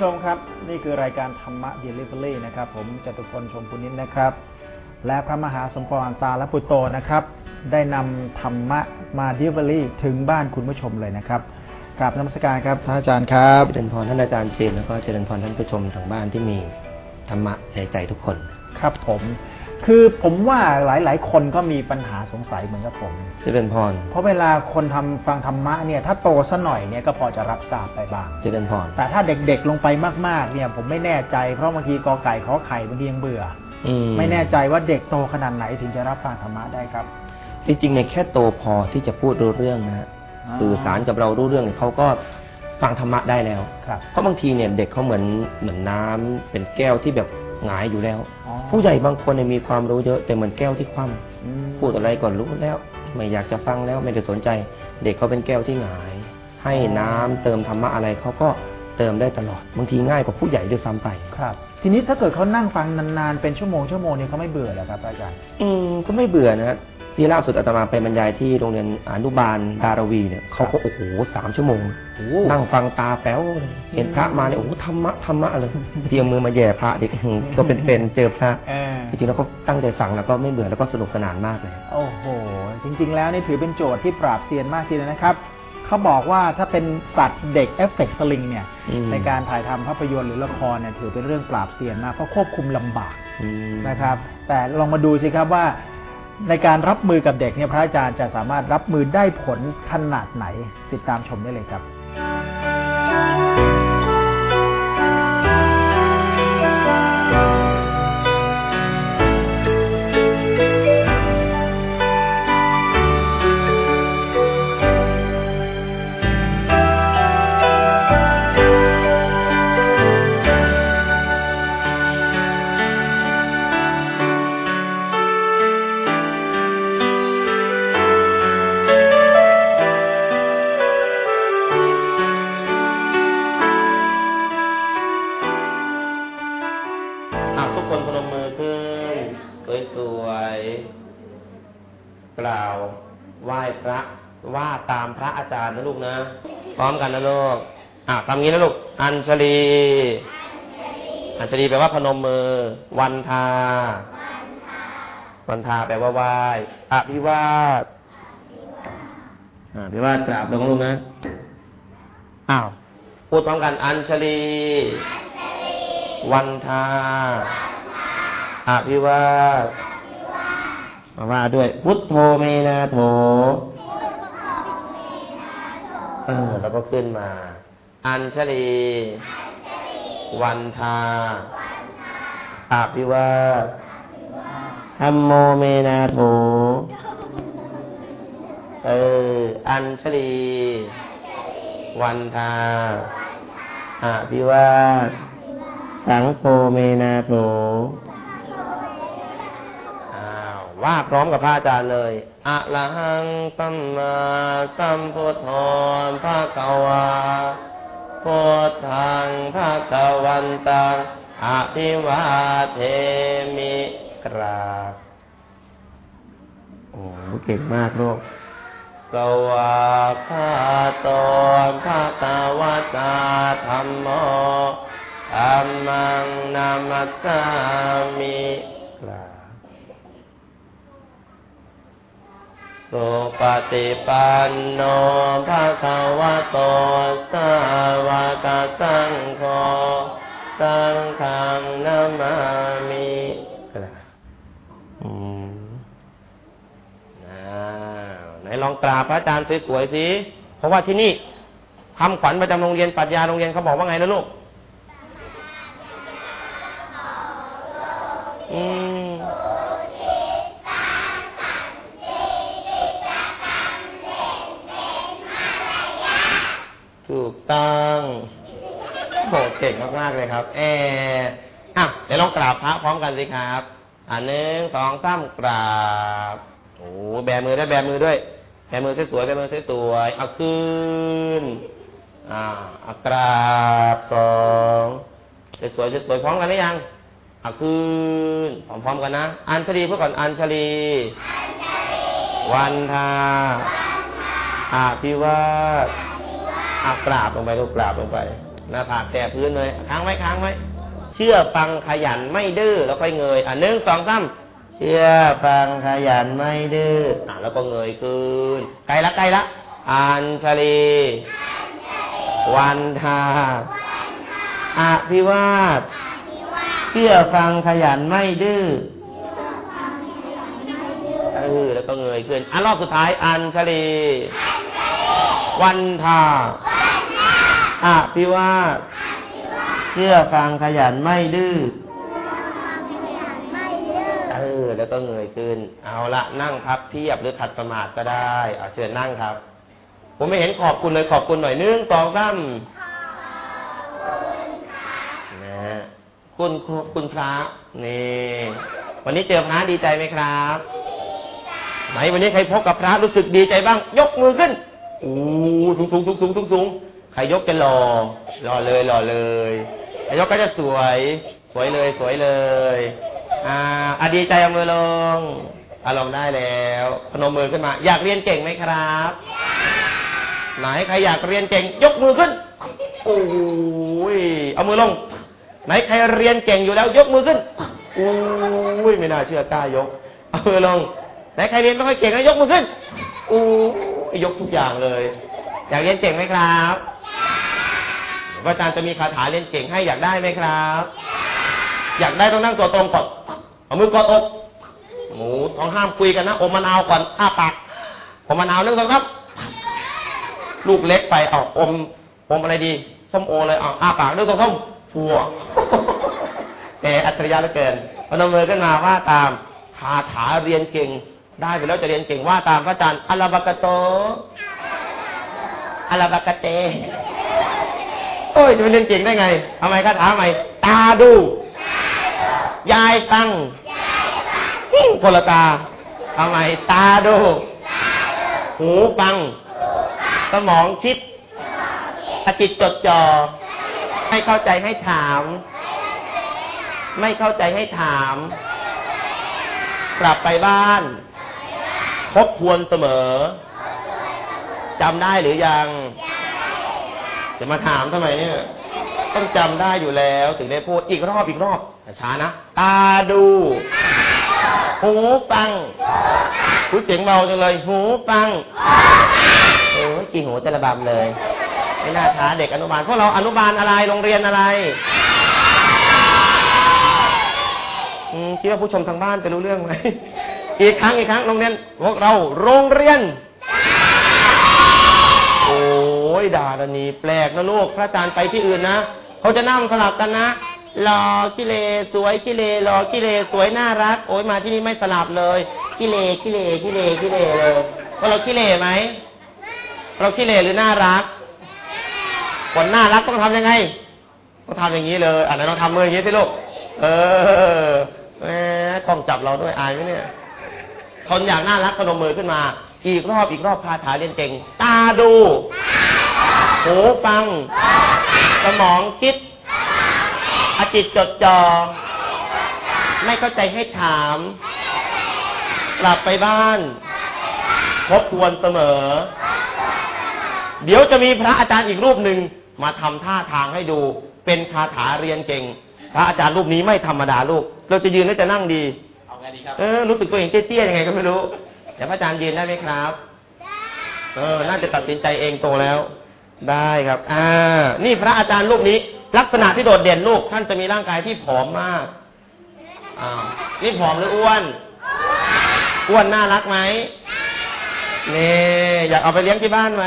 ครับคุณผู้ชมครับ นี่คือรายการธรรมะ Delivery นะครับ ผมจตุพลชมพุนินนะครับ และพระมหาสมปองตาและปุตโตนะครับ ได้นำธรรมะมา Delivery ถึงบ้านคุณผู้ชมเลยนะครับกราบนมัสการครับท่านอาจารย์ครับเจริญพรท่านอาจารย์เจนแล้วก็เจริญพรท่านผู้ชมทางบ้านที่มีธรรมะในใจทุกคน ครับผม คือผมว่าหลาย ๆ คนก็มีปัญหาสงสัยเหมือนกับผม เจริญพร เพราะเวลาคนทำฟังธรรมะเนี่ยถ้าโตซะหน่อยเนี่ยก็พอจะรับทราบไปบ้าง เจริญพร แต่ถ้าเด็กๆลงไปมาก ๆ เนี่ยผมไม่แน่ใจเพราะบางทีกอไก่ขอไข่บางทียังเบื่ออือไม่แน่ใจว่าเด็กโตขนาดไหนถึงจะรับฟังธรรมะได้ครับ จริงๆในยแค่โตพอที่จะพูดรู้เรื่องนะฮะอ่า สื่อสารกับเรารู้เรื่องเนี่ยเขาก็ฟังธรรมะได้แล้ว ครับ เพราะบางทีเนี่ยเด็กเขาเหมือนเหมือนน้ำเป็นแก้วที่แบบ หงายอยู่แล้วอ๋อผู้ใหญ่บางคนเนี่ยมีความรู้เยอะแต่เหมือนแก้วที่คว่ำอืมพูดอะไรก่อนรู้แล้ว ไม่อยากจะฟังแล้วไม่ได้สนใจ เด็กเขาเป็นแก้วที่หงาย ให้น้ำเติมธรรมะอะไรเขาก็เติมได้ตลอดบางทีง่ายกว่าผู้ใหญ่ด้วยซ้ำไปครับ ทีนี้ถ้าเกิดเขานั่งฟังนานๆเป็นชั่วโมงชั่วโมงเนี่ยเขาไม่เบื่อเหรอครับอาจารย์ อืมก็ไม่เบื่อนะ ฮะที่ล่าสุดอาตมาไปบรรยายที่โรงเรียนอนุบาลดารวีเนี่ยเขาก็โอ้โหสามชั่วโมงโอ้นั่งฟังตาแป๊วเลยเห็นพระมาเนี่ยโอ้โหธรรมะธรรมะเลยเตรียมมือมาแย่พระเด็กก็เป็นเป็นๆเจอพระเออจริงๆแล้วเขาตั้งใจฟังแล้วก็ไม่เบื่อแล้วก็สนุกสนานมากเลย โอ้โห จริง ๆ แล้วนี่ถือเป็นโจทย์ที่ปราบเซียนมากทีเดียวนะครับเขาบอกว่าถ้าเป็นสัตว์เด็กเอฟเฟกต์สลิงเนี่ยอืมในการถ่ายทำภาพยนตร์หรือละครเนี่ยถือเป็นเรื่องปราบเซียนมากเพราะควบคุมลำบากอืมนะครับ แต่ลองมาดูสิครับว่า ในการรับมือกับเด็กเนี่ยพระอาจารย์จะสามารถรับมือได้ผลขนาดไหนติดตามชมได้เลยครับำงี้นะลูก อัญชลี อัญชลีแปลว่าพนมมือ วันทา วันทาแปลว่าไหว้อภิวาทอภิวาทกราบลงลูกนะ อ้าว พูดพร้อมกัน อัญชลี วันทา อภิวาทมาว่าด้วย พุทโธเมนาโถเออแล้วก็ขึ้นมา อัญชลี วันทาอภิวาทธัมโมเมนาโถเออ อัญชลี วันทาอภิวาทสังโฆเมนาโถอ้าวว่าพร้อมกับพระอาจารย์เลย อะระหังสัมมาสัมพุทโธภะคะวา พุทธังภะคะวันตังอภิวาเทมิกราบโอ้เก่งมากลูกสวากขาโตภะคะวะตาธรรมโมธัมมังนามัสสามิกราบ สุปฏิปันโนภะคะวะโตสาวกสังโฆสังฆังนามามิไหนลองกราบพระอาจารย์สวยๆสิ เพราะว่าที่นี่คำขวัญประจำโรงเรียนปรัชญาโรงเรียนเขาบอกว่าไงนะลูก ถูกต้องโหเก่งมากๆเลยครับ เอออะเดี๋ยวลองกราบพระพร้อมกันสิครับอ่าหนึ่งสองสามกราบโอ้แบมือได้วยแบมือด้วยแบมือสวยๆแบมือสวยๆเอาขึ้นอ่าเอากราบสองสวยๆสวยๆพร้อมกันหรือยังเอาขึ้นพร้อมๆกันนะ อัญชลีเพื่อก่อนอัญชลี วันทาอาภิวาสอากราบลงไปลูกกราบลงไปหน้าผากแต่พื้นเลยค้างไว้ค้างไว้ เชื่อฟังขยันไม่ดื้อแล้วค่อยเงย อะหนึ่งสองสามเชื่อฟังขยันไม่ดื้ออะแล้วก็เงยขึ้นใกล้ละใกล้ละอัญชลีวันทาอภิวาทเชื่อฟังขยันไม่ดื้อเออแล้วก็เงยขึ้นอันรอบสุดท้ายอัญชลีวันทา อภิวาทเชื่อฟังขยันไม่ดื้อเออ แล้วก็เงยขึ้น เอาละนั่งพับเพียบหรือขัดสมาธิก็ได้เอาเชิญนั่งครับ ผมไม่เห็นขอบคุณเลยขอบคุณหน่อยหนึงสองสามนะฮะคุณครูคุณพระนี่วันนี้เจอพระดีใจไหมครับไหนวันนี้ใครพบกับพระรู้สึกดีใจบ้าง ยกมือขึ้นโอ้สูงสูงสูงสูงสูงสูง ใครยกจะหล่อหล่อเลยหล่อเลยใครยกก็จะสวย สวยเลย สวยเลย อ่าอดีใจเอามือลงอะลงได้แล้วพนมมือขึ้นมา อยากเรียนเก่งไหมครับไหนใครอยากเรียนเก่ง ยกมือขึ้นโอ้ยเอามือลง ไหนใครเรียนเก่งอยู่แล้ว ยกมือขึ้นโอ้ยไม่น่าเชื่อกล้ายกเอามือลงไหนใครเรียนไม่ค่อยเก่งแล้วยกมือขึ้นโอ้ยยกทุกอย่างเลย อยากเรียนเก่งไหมครับเดี๋ยวพระอาจารย์จะมีคาถาเรียนเก่งให้อยากได้ไหมครับ อยากได้ต้องนั่งตัวตรงก่อนเอามือกอดอกหมูท้องห้ามคุยกันนะอมมะนาวก่อนอ้าปากอมมะนาวนึ่งสองครับ ลูกเล็กไปเอาอมอมอะไรดีส้มโอเลยเอาอ้าปากด้วยตัวส้มฟัวแต่อัจฉริยะเหลือเกินพนมมือขึ้นมาว่าตามคาถาเรียนเก่ง ได้ไปแล้วจะเรียนเก่งว่าตามพระอาจารย์อัลาบากาโต อัลลาบากาเตโอ้ยจะไปเรียนเก่งได้ไงทำไมคาถาใหม่ตาดู ยายฟังทิ้งคนละตาทำไมตาดู หูฟัง สมองคิดอจิตจดจอ่อให้เข้าใจให้ถาม ไม่เข้าใจให้ถาม กลับไปบ้านทบทวนเสมอ จำได้หรือยังจะมาถามทำไมเนี่ย ต้องจำได้อยู่แล้วถึงได้พูดอีกรอบอีกรอบช้านะ ตาดู หูฟังรู้เสียงเบาจังเลย หูฟังโอ้ยกี่หูแต่ละบำเลยไม่น่าช้าเด็กอนุบาลพวกเราอนุบาลอะไรโรงเรียนอะไรคิดว่าผู้ชมทางบ้านจะรู้เรื่องไหม อีกครั้งอีกครั้งโรงเรียนพวกเราโรงเรียน ยด่าดานีแปลกนะลูกพระอาจารย์ไปที่อื่นนะเขาจะนั่งสลับกันนะหล่อกิเลสวยกิเลหล่อกิเลสวยน่ารัก โอ้ยมาที่นี่ไม่สลับเลย กิเลกิเลกิเลกิเลเลยว่าเรากิเลไหมเรากิเลหรือน่ารักคนน่ารักต้องทำยังไงต้องทำอย่างนี้เลยอะไหนลองทำมืออย่างนี้สิลูกเออแหมกล้องจับเราด้วยอายไหมเนี่ยคนอยากน่ารักพนมมือขึ้นมา อีกรอบอีกรอบคาถาเรียนเก่ง ตาดู หูฟัง สมองคิดอจิตจดจอ่อไม่เข้าใจให้ถาม กลับไปบ้าน ทบทวนเสมอ เดี๋ยวจะมีพระอาจารย์อีกรูปหนึ่งมาทำท่าทางให้ดู เป็นคาถาเรียนเก่ง พระอาจารย์รูปนี้ไม่ธรรมดาลูก เราจะยืนหรือจะนั่งดี เอาไงดีครับ เออ รู้สึกตัวเองเตี้ยๆยังไงก็ไม่รู้ เดี๋ยวพระอาจารย์ยืนได้ไหมครับ เออ น่าจะตัดสินใจเองโตแล้ว ได้ครับ อ่า นี่พระอาจารย์รูปนี้ ลักษณะที่โดดเด่นลูก ท่านจะมีร่างกายที่ผอมมากอ้าวนี่ผอมหรืออ้วน อ้วนน่ารักไหมนี่ อยากเอาไปเลี้ยงที่บ้านไหม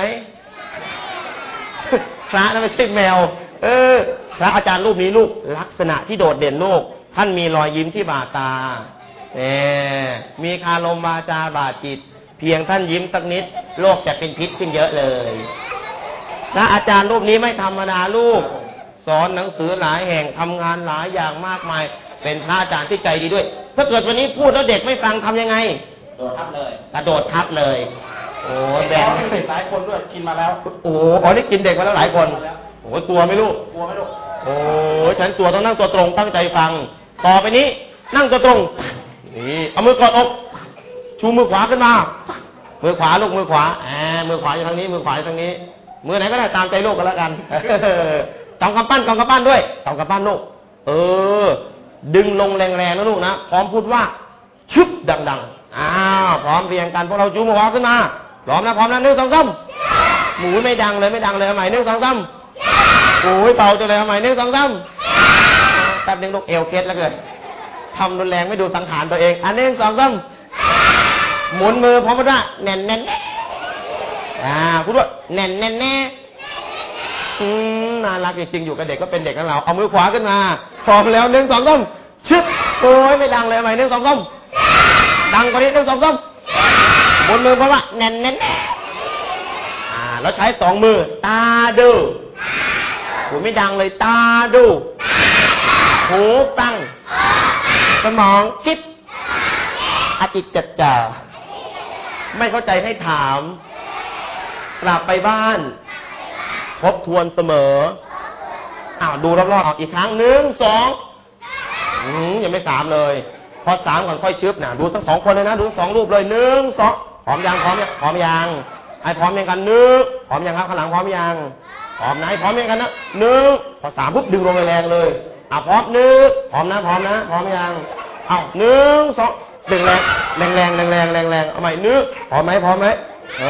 พระนั่นไม่ใช่แมว เออ พระอาจารย์รูปนี้ลูก ลักษณะที่โดดเด่นลูก ท่านมีรอยยิ้มที่บาดตา เอมีคารมวาจาบาดจิต เพียงท่านยิ้มสักนิด โลกจะเป็นพิษขึ้นเยอะเลยพระอาจารย์รูปนี้ไม่ธรรมดาลูก สอนหนังสือหลายแห่งทำงานหลายอย่างมากมาย เป็นพระอาจารย์ที่ใจดีด้วย ถ้าเกิดวันนี้พูดแล้วเด็กไม่ฟังทำยังไงโดดทับเลยกระโดดทับเลย โอ้แบแบ่งงหลายคนด้วยกินมาแล้ว โอ้โหอ๋อนี่กินเด็กมาแล้วหลายคนโอ้โหตัวไม่รู้กลัวไหมลูกโอ้ยฉันตัวต้องนั่งตัวตรงตั้งใจฟัง ต่อไปนี้ นั่งตัวตรง นี่เอามือกอดอก ชูมือขวาขึ้นมามือขวาลูกมือขวาแหมมือขวาอยู่ทางนี้ มือขวาอยู่ทางนี้ มือไหนก็ได้ตามใจลูกกันแล้วกันเสองกำปั้นสองกำปั้นด้วยสองกำปั้นลูกเออ ดึงลงแรงๆนะลูกนะพร้อมพูดว่าชึบดัง ๆอ้าวพร้อมเรียงกันพวกเราจูงหัวาขึ้นมาพร้อมนะพร้อมนะหนึ่งสองสามหมูไม่ดังเลยไม่ดังเลยเอาใหม่นึ่งสองสามโอ้ยเบาจังเลยเอาใหม่นึ่งสองสามแป๊บหนึงลูกเอวเคล็ดแล้วเกิด ทำรุนแรงไม่ดูสังขารตัวเอง อันนึ่งสองสามหมุนมือพร้อมพูดว่าแน่นแน่นแน่อ่าพูดว่าแน่นแน่นแน่อืมน่ารักจริงๆอยู่กับเด็กก็เป็นเด็กกันเรา เอามือขวาขึ้นมาพร้อมแล้วหนึ่งสองสามชึบโอ้ยไม่ดังเลยเอาใหมหนึ่งสองสามดังกว่านี้หนึ่งสองสามบนมือเพราะว่าแน่นแน่นแน่อ่าแล้วใช้สองมือ ตาดูหูไม่ดังเลยตาดูหูฟัง สมองคิดอาจิตจัดจ่าไม่เข้าใจให้ถาม กลับไปบ้าน ทบทวนเสมอ อ้าวดูรอบๆอีกครั้งหนึ่งสองอืมยังไม่สามเลย พอสามก่อนค่อยชึบนะดูทั้งสองคนเลยนะ ดูสองรูปเลยหนึ่งสองพร้อมยังพร้อมยังพร้อมยังไอ้พร้อมยังกันหนึ่งพร้อมยังครับข้างหลังพร้อมยังพร้อมนะไอ้พร้อมยังกันนะหนึ่งพอสามปุ๊บดึงลงแรงเลย อะพร้อมนึ่งพร้อมนะพร้อมนะพร้อมยังเอาหนึ่งสองดึงแรงแรงแรงแรงแรงแรงแรงเอาใหม่นึ่งพร้อมไหมพร้อมไหมเอ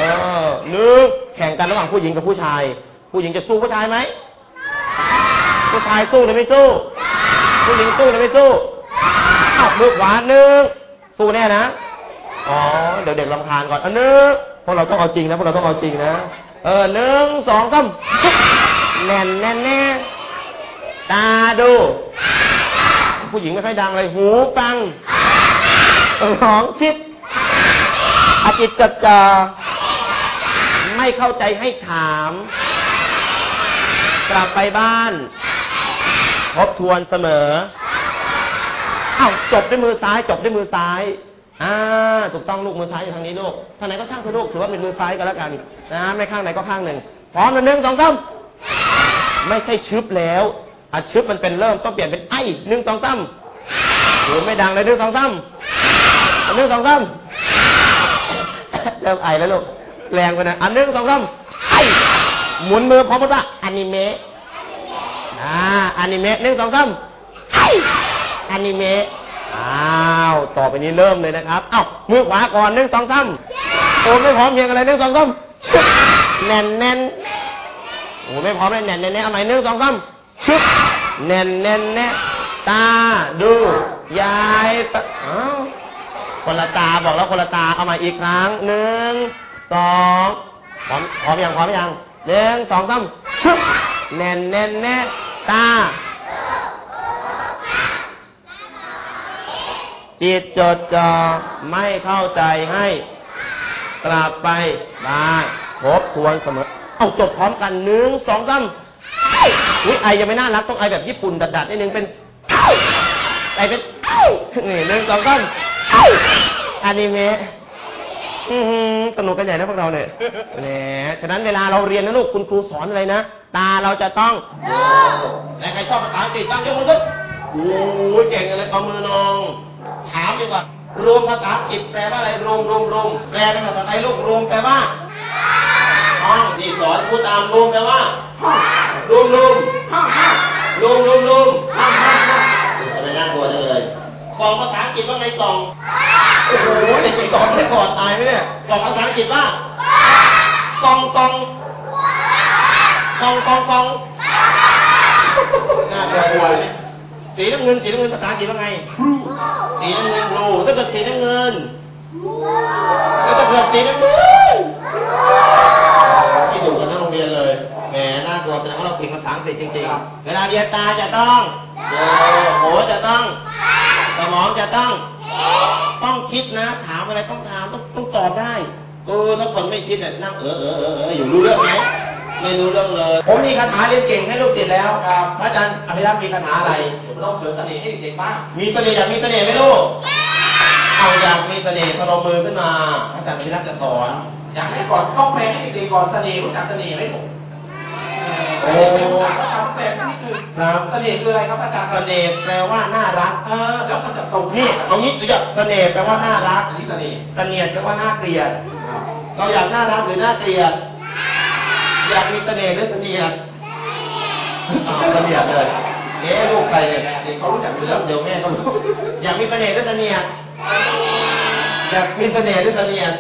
อนึ่งแข่งกันระหว่างผู้หญิงกับผู้ชาย ผู้หญิงจะสู้ผู้ชายไหมผู้ชายสู้หรือไม่สู้ ผู้หญิงสู้หรือไม่สู้อ้าวมือขวาหนึ่งสู้แน่นะอ๋อเดี๋ยวเด็กลำคาญก่อนอันนึงพวกเราต้องเอาจริงนะพวกเราต้องเอาจริงนะเออหนึ่งสองสามแน่นแน่นแน่ ตาดู ผู้หญิงไม่ค่อยดังเลย หูฟังสองคิดอาจิตจดจาไม่เข้าใจให้ถาม กลับไปบ้าน ทบทวนเสมออ้าวจบด้วยมือซ้าย จบด้วยมือซ้ายอ่าถูกต้องลูกมือซ้ายอยู่ทางนี้ลูกทางไหนก็ช่างเถอะลูกถือว่าเป็นมือซ้ายก็แล้วกันนะไม่ข้างไหนก็ข้างหนึ่งพร้อมนะหนึ่งสองสามไม่ใช่ชึบแล้ว อะชึบมันเป็นเริ่มต้องเปลี่ยนเป็นไอ้หนึ่งสองสามโหไม่ดังเลยหนึ่งสองสามหนึ่งสองสามเริ่มไอแล้วลูกแรงไปนะอันหนึ่งสองสามไอหมุนมือพร้อมกันว่าอนิเมะอ่าอนิเมะหนึ่งสองสามไออนิเมะอ้าวต่อไปนี้เริ่มเลยนะครับเอ้ามือขวาก่อนหนึ่งสองสามโอ้ไม่พร้อมเพรียงอะไรหนึ่งสองสามแน่นแน่นโอ้ไม่พร้อมเลยแน่นแน่นแน่เอาใหม่หนึ่งสองสาม ชึบแน่นแน่นแน่ตาดูยายตาอ้าวคนละตาบอกแล้วคนละตาเอาม่อีกครั้งหนึ่งสองพร้อมพร้อมยังพร้อมยังหนึ่งสองสามชึบแน่นแน่นแน่ตาจิตจดจ่อไม่เข้าใจให้กลับไปบ้านทบทวนเสมอ เอาจบพร้อมกันหนึ่งสองสาม อุ้ยไอยังไม่น่ารักต้องไอแบบญี่ปุ่นดัดๆนิดนึงเป็นไอเป็นนี่หนึ่งสองสามอนิเมะอื้อหือสนุกกันใหญ่นะพวกเราเนี่ยแหมฉะนั้นเวลาเราเรียนนะลูกคุณครูสอนอะไรนะ ตาเราจะต้องและใครชอบภาษาอังกฤษบ้างยกมือขึ้นโอ้ยเก่งเลยเอามือนอง ถามดีกว่า รวมภาษาอังกฤษแปลว่าอะไร รวมรวมรวมแปลเป็นภาษาไทยลูก รวมแปลว่า ห้องที่สอนพูดตามรวมแปลว่ารวมรวมรวมรวมรวมอะไรน่ากลัวจังเลยกล่องภาษาอังกฤษว่าไงกล่องโอ้โหเด็กๆกล่องไม่ก่อนตายไหมเนี่ยกล่องภาษาอังกฤษว่ากล่องกล่องกล่องกล่องกล่องน่ากลัวเลยสีน้ำเงินสีน้ำเงินภาษาอังกฤษว่าไงสีน้ำเงินโลถ้าเกิดสีน้ำเงิน แล้วถ้าเกิดสีน้ำเงินที่ถูกกันทั้งโรงเรียนเลย แหมน่ากลัวแสดงว่าเราเก่งภาษาอังกฤษจริงๆ เวลาเรียนตาจะต้องโอ้โหจะต้อง สมองจะต้อง ต้องคิดนะ ถามอะไรต้องถามต้องต้องตอบได้เออถ้าคนไม่คิดเนี่ยนั่งเออเออเออเอออยู่รู้เรื่องไหม ไม่รู้เรื่องเลย ผมมีคาถาเรียนเก่งให้ลูกศิษย์แล้วครับพระอาจารย์อภิรักษ์มีคาถาอะไรผมต้องเสริมเสน่ห์ให้เด็กๆบ้างมีเสน่ห์อยากมีเสน่ห์ไหมลูกเอาอยากมีเสน่ห์พนมมือขึ้นมาอาจารย์พิรักษ์จะสอนอยากให้ก่อนต้องแปลให้เด็กๆก่อนเสน่ห์รู้จักเสน่ห์ไหมผมโอ้ไม่รู้จักคำแปลนี่คือครับเสน่ห์คืออะไรครับอาจารย์เสน่ห์แปลว่าน่ารัก เออ แล้วมันจะตรงนี่เอางี้ตัวอย่างเสน่ห์แปลว่าน่ารักอันนี้เสน่ห์เสนียดแปลว่าน่าเกลียด เราอยากน่ารักหรือน่าเกลียด อยากมีเสน่ห์หรือเสนียดเอาเสนียดเลยเอ๊ะลูกใครเนี่ยเด็กเขารู้จักเดี๋เรื่ยอวงเดี๋ยวแม่เขารู้อยากมีเสน่ห์ด้วยเสนียดอยากมีเสน่ห์ด้วยเสนียด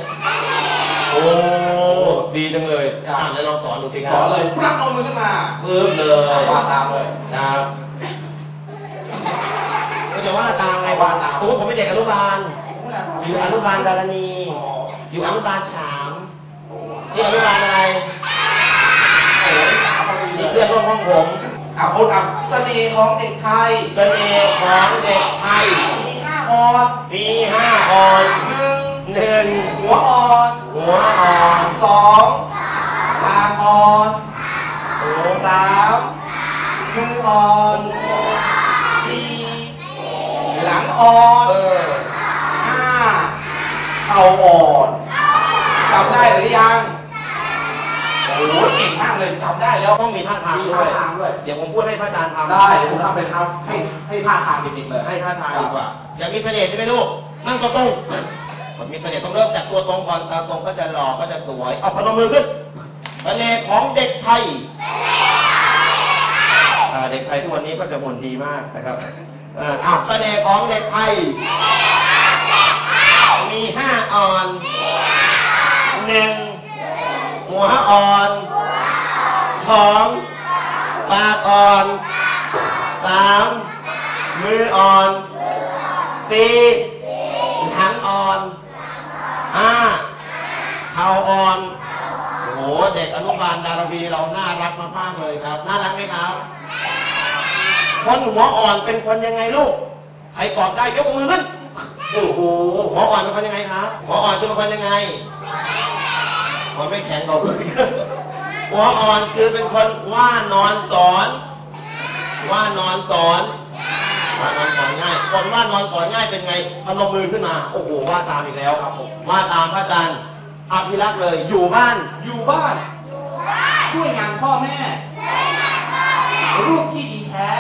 โอ้ดีจังเลยอ่าเดี๋ยวลองสอนดูสิคสรัอบนเลยพลักเอามือขึ้นมาปึ๊บเลยวาดตามเลยครับก็จะว่าตามไงวะสมมติผมเป็นเด็กอนุบาลอยู่อนุบาลดารณีอยู่อนุบาลสามที่อนุบาลอะไรโอ้ยสามพอดีนี่เลเพื่อยนร่วมห้องผมอะพูดกับเสน่ห์ของเด็กไทยเสน่ห์ของเด็กไทยมีห้าออนมีห้าออนหนึ่งหัวอ่อนหัวอ่อนสองกลาอ่อนโอ้สามมืออ่อนสี่หลังอ่อนห้าเข่าอ่อนจำได้หรือยัง เก่งมากเลยจำได้แล้วต้องมีท่าทางมีด้วยท่าทางด้วย เดี๋ยวผมพูดให้พระอาจารย์ทำได้เดี๋ยวผมทำเป็นครับให้ให้ท่าทางจริงๆเลยให้ท่าทางดีกว่าอยากมีเสน่ห์ใช่ไหมลูกนั่งตัวตรงคนมีเสน่ห์ต้องเริ่มจากตัวตรงก่อนตาตรงก็จะหล่อก็จะสวยเอาพนมมือขึ้นเสน่ห์ของเด็กไทยอ่าเด็กไทยทุกวันนี้ก็จะหุ่นดีมากนะครับอ่าอ้าวเสน่ห์ของเด็กไทยมีห้าอ่อนหนึ่ง หัวอ่อนสองปากอ่อนสามมืออ่อนสี่หางอ่อนห้าเท้าอ่อนโอ้โหเด็กอนุบาลดารวีเราน่ารักมากๆเลยครับ น่ารักไหมครับคนหัวอ่อนเป็นคนยังไงลูกใครตอบได้ยกมือขึ้นโอ้โหหัวอ่อนเป็นคนยังไงครับหัวอ่อนเป็นคนยังไง หัวไม่แข็งเราเลยหัวอ่อนคือเป็นคนว่านอนสอน ว่านอนสอนว่านอนสอนง่ายคนว่านอนสอนง่ายเป็นไงพนมมือขึ้นมา โอ้โหว่าตามอีกแล้วครับผมว่าตามพระอาจารย์อภิรักษ์เลย อยู่บ้าน อยู่บ้าน ช่วยงานพ่อแม่ลูกที่ดีแท้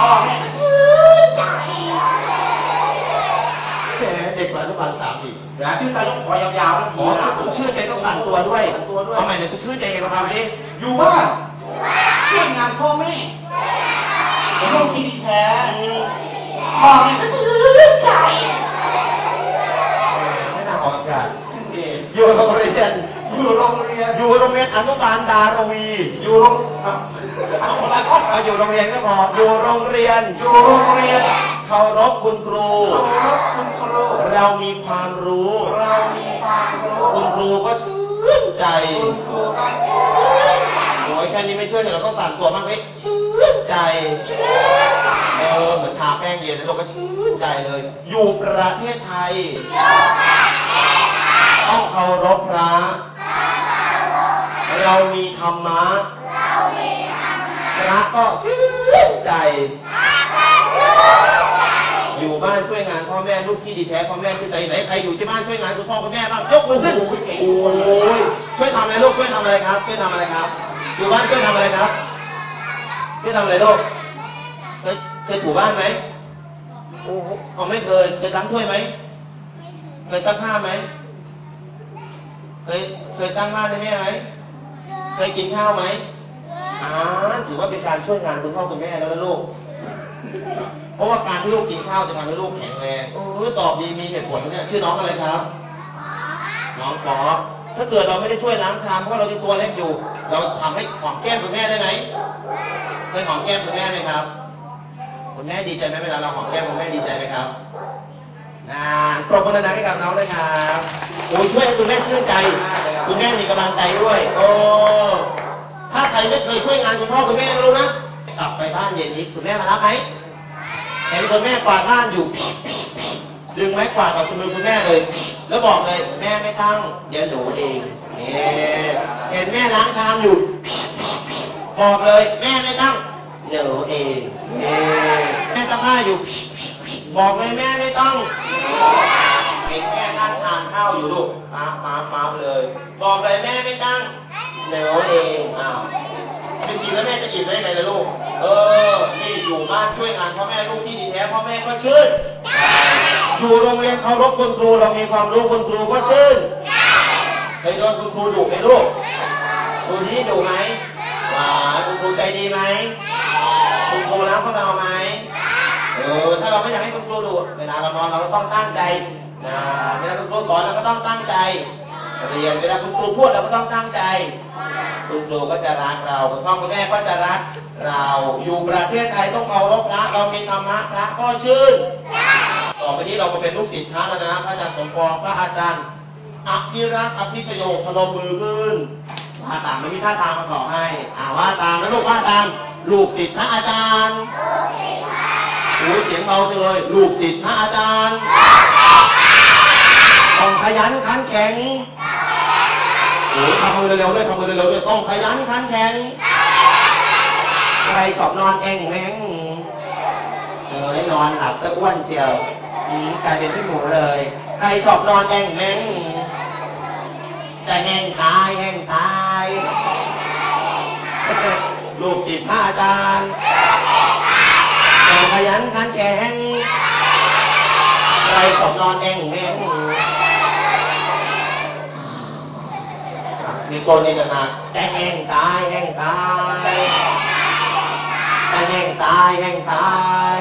พ่อแม่ เด็กกว่าอนุบาลสามอีกนะชื่นใจต้องคอยยาวๆนะอ๋อต้องชื่อใจต้องสั่นตัวด้วยสั่นตัวด้วยทำไมเนี่ยชื่อใจไงมาทำดิอยู่บ้านช่วยงานพ่อแม่ลูกที่ดีแท้พ่อแม่ก็ชื่นใจไม่น่าออกอากาศอยู่โรงเรียนอยู่โรงเรียนอยู่โรงเรียนอนุบาลดารวีอยู่โรงเอาอะไรก็เอาอยู่โรงเรียนก็พออยู่โรงเรียนอยู่โรงเรียน เคารพคุณครูเคารพคุณครูเรามีความรู้เรามีความรู้ คุณครูก็ชื่นใจคุณครูก็โอ้ยแค่นี้ไม่ช่วยเดี๋ยวเราต้องสั่นตัวมากเลยชื่นใจ เออเหมือนทาแป้งเย็นแล้วเราก็ชื่นใจเลย อยู่ประเทศไทย ต้องเคารพพระเรามีธรรมะพระก็ชื่นใจ อยู่บ้านช่วยงานพ่อแม่ลูกที่ดีแท้พ่อแม่ชื่ใจไหนใครอยู่ที่บ้านช่วยงานคุณพ่อคุณแม่บ้างยกมือขึ้นโอ้ยช่วยทำอะไรลูกช่วยทำอะไรครับช่วยทำอะไรครับ อยู่บ้านช่วยทำอะไรครับช่วยทำอะไรลูกเคยเคยถูบ้านไหมโอ้โหอ๋อไม่เคยเคยตั้งถ้วยไหมเคยตั้งผ้าไหมเคยเคยตั้งบ้านให้แม่ไหมเคยกินข้าวไหมอ่าถือว่าเป็นการช่วยงานคุณพ่อคุณแม่แล้วนะลูก เพราะว่าการที่ลูกกินข้าวจะทำให้ลูกแข็งแรงเออตอบดีมีเหตุผลนะเนี่ยชื่อน้องอะไรครับ น้องป๊อปถ้าเกิดเราไม่ได้ช่วยล้างชามเพราะเรายังตัวเล็กอยู่ เราทำให้หอมแก้มคุณแม่ได้ไหมเคยหอมแก้มคุณแม่ไหมครับคุณแม่ดีใจไหมเวลาเราหอมแก้มคุณแม่ดีใจไหมครับน่าปรบมือดังๆให้กับน้องเลยครับโอ้ยช่วยให้คุณแม่ชื่นใจ คุณแม่มีกำลังใจด้วย โอ้ถ้าใครไม่เคยช่วยงานคุณพ่อคุณแม่ไม่รู้นะกลับไปบ้านเย็นนี้คุณแม่มารับไหม เห็นคุณแม่กวาดบ้านอยู่ ดึงไม้กวาดกับคุณมือคุณแม่เลย แล้วบอกเลย แม่ไม่ตั้งเดี๋ยวหนูเองเห็นแม่ล้างชามอยู่ บอกเลย แม่ไม่ตั้งเดี๋ยวหนูเองนี่แม่ซักผ้าอยู่ บอกเลยแม่ไม่ต้องเห็นแม่นั่งทานข้าวอยู่ลูกป๊าป๊าป๊าเลย บอกเลยแม่ไม่ตั้งเดี๋ยวหนูเองอ้าว จริงๆแล้วแม่จะอิ่มได้ไงล่ะลูก เออ นี่อยู่บ้านช่วยงานพ่อแม่ลูกที่ดีแท้พ่อแม่ก็ชื่นอยู่โรงเรียนเคารพคุณครูเรามีความรู้คุณครูก็ชื่นเคยโดนคุณครูดุไหมลูกครูนี้ดุไหมหวานคุณครูใจดีไหมคุณครูรักพวกเราไหมเออ ถ้าเราไม่อยากให้คุณครูดูเวลาเรานอนเราก็ต้องตั้งใจนะเวลาคุณครูสอนเราก็ต้องตั้งใจ เรียน เวลาคุณครูพูดเราก็ต้องตั้งใจ คุณครูก็จะรักเราคุณพ่อคุณแม่ก็จะรักเรา อยู่ประเทศไทยต้องเคารพพระเรามีธรรมะพระก็ชื่นต่อไปนี้เราก็เป็นลูกศิษย์พระแล้วนะพระอาจารย์สมปองพระอาจารย์อภิรักษ์อภิชโยพนมมือขึ้นว่าตามไม่มีท่าทางมาขอให้อ่าว่าตามแล้วลูกว่าตาม ลูกศิษย์พระอาจารย์โอ้ยเสียงเบาจังเลย ลูกศิษย์พระอาจารย์ต้องขยันขันแข็งโอ้ ทำมือเร็วๆด้วยทำมือเร็วๆด้วยต้องขยันขันแข็งใครชอบนอนแองแมงเออได้นอนหลับตะอ้วนเชียวอืมกลายเป็นพี่หมูเลย ใครชอบนอนแองแมงจะแห้งตายแห้งตายลูกติดพระอาจารย์ต้องขยันขันแข็งใครชอบนอนแองแมง มีโกนิจนาแต่แห้งตายแห้งตายแต่แห้งตายแห้งตาย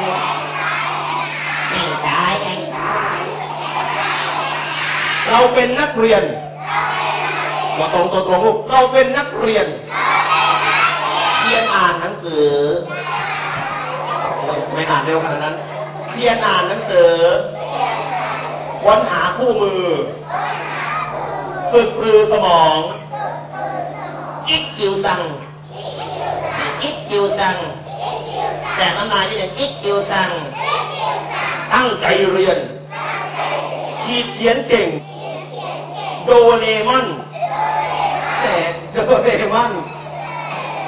แห้งตายแห้งตาย เราเป็นนักเรียนว่าตรงตัวตรงลูกเราเป็นนักเรียนเพียนอ่านหนังสือ ไม่อ่านเร็วขนาดนั้นเพียนอ่านหนังสือค้นหาคู่มือ ฝึกปรือสมอง อิกกิวตังอิกกิวตังแต่น้ำลายที่เนี่ยอิกกิวตังตั้งใจเรียนขีดเขียนเก่ง โดเรมอนแต่โดเรมอน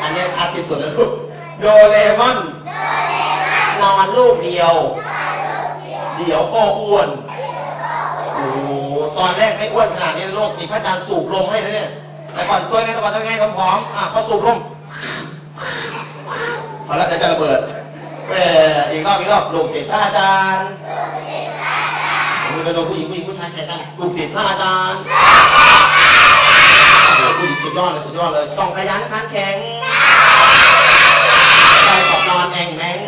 อันนี้อาทิตย์สุดแล้วลูกโดเรมอนนอนลูกเดียว เดี๋ยวก็อ้วนโอ้โหตอนแรกไม่อ้วนขนาดนี้โลกนี่พระอาจารย์สูบลมให้นะเนี่ย แต่ก่อนตัวไงแต่ก่อนตัวไงผอมๆอะพอสูบลมพอแล้วจะระเบิดเอออีกรอบอีกรอบลูกศิษย์พระอาจารย์มือเป็นผู้หญิงผู้หญิงผู้ชายแข่งกันลูกศิษย์พระอาจารย์ผู้หญิงสุดยอดเลยสุดยอดเลยต้องขยันขันแข็งใจตกนอนแองแมง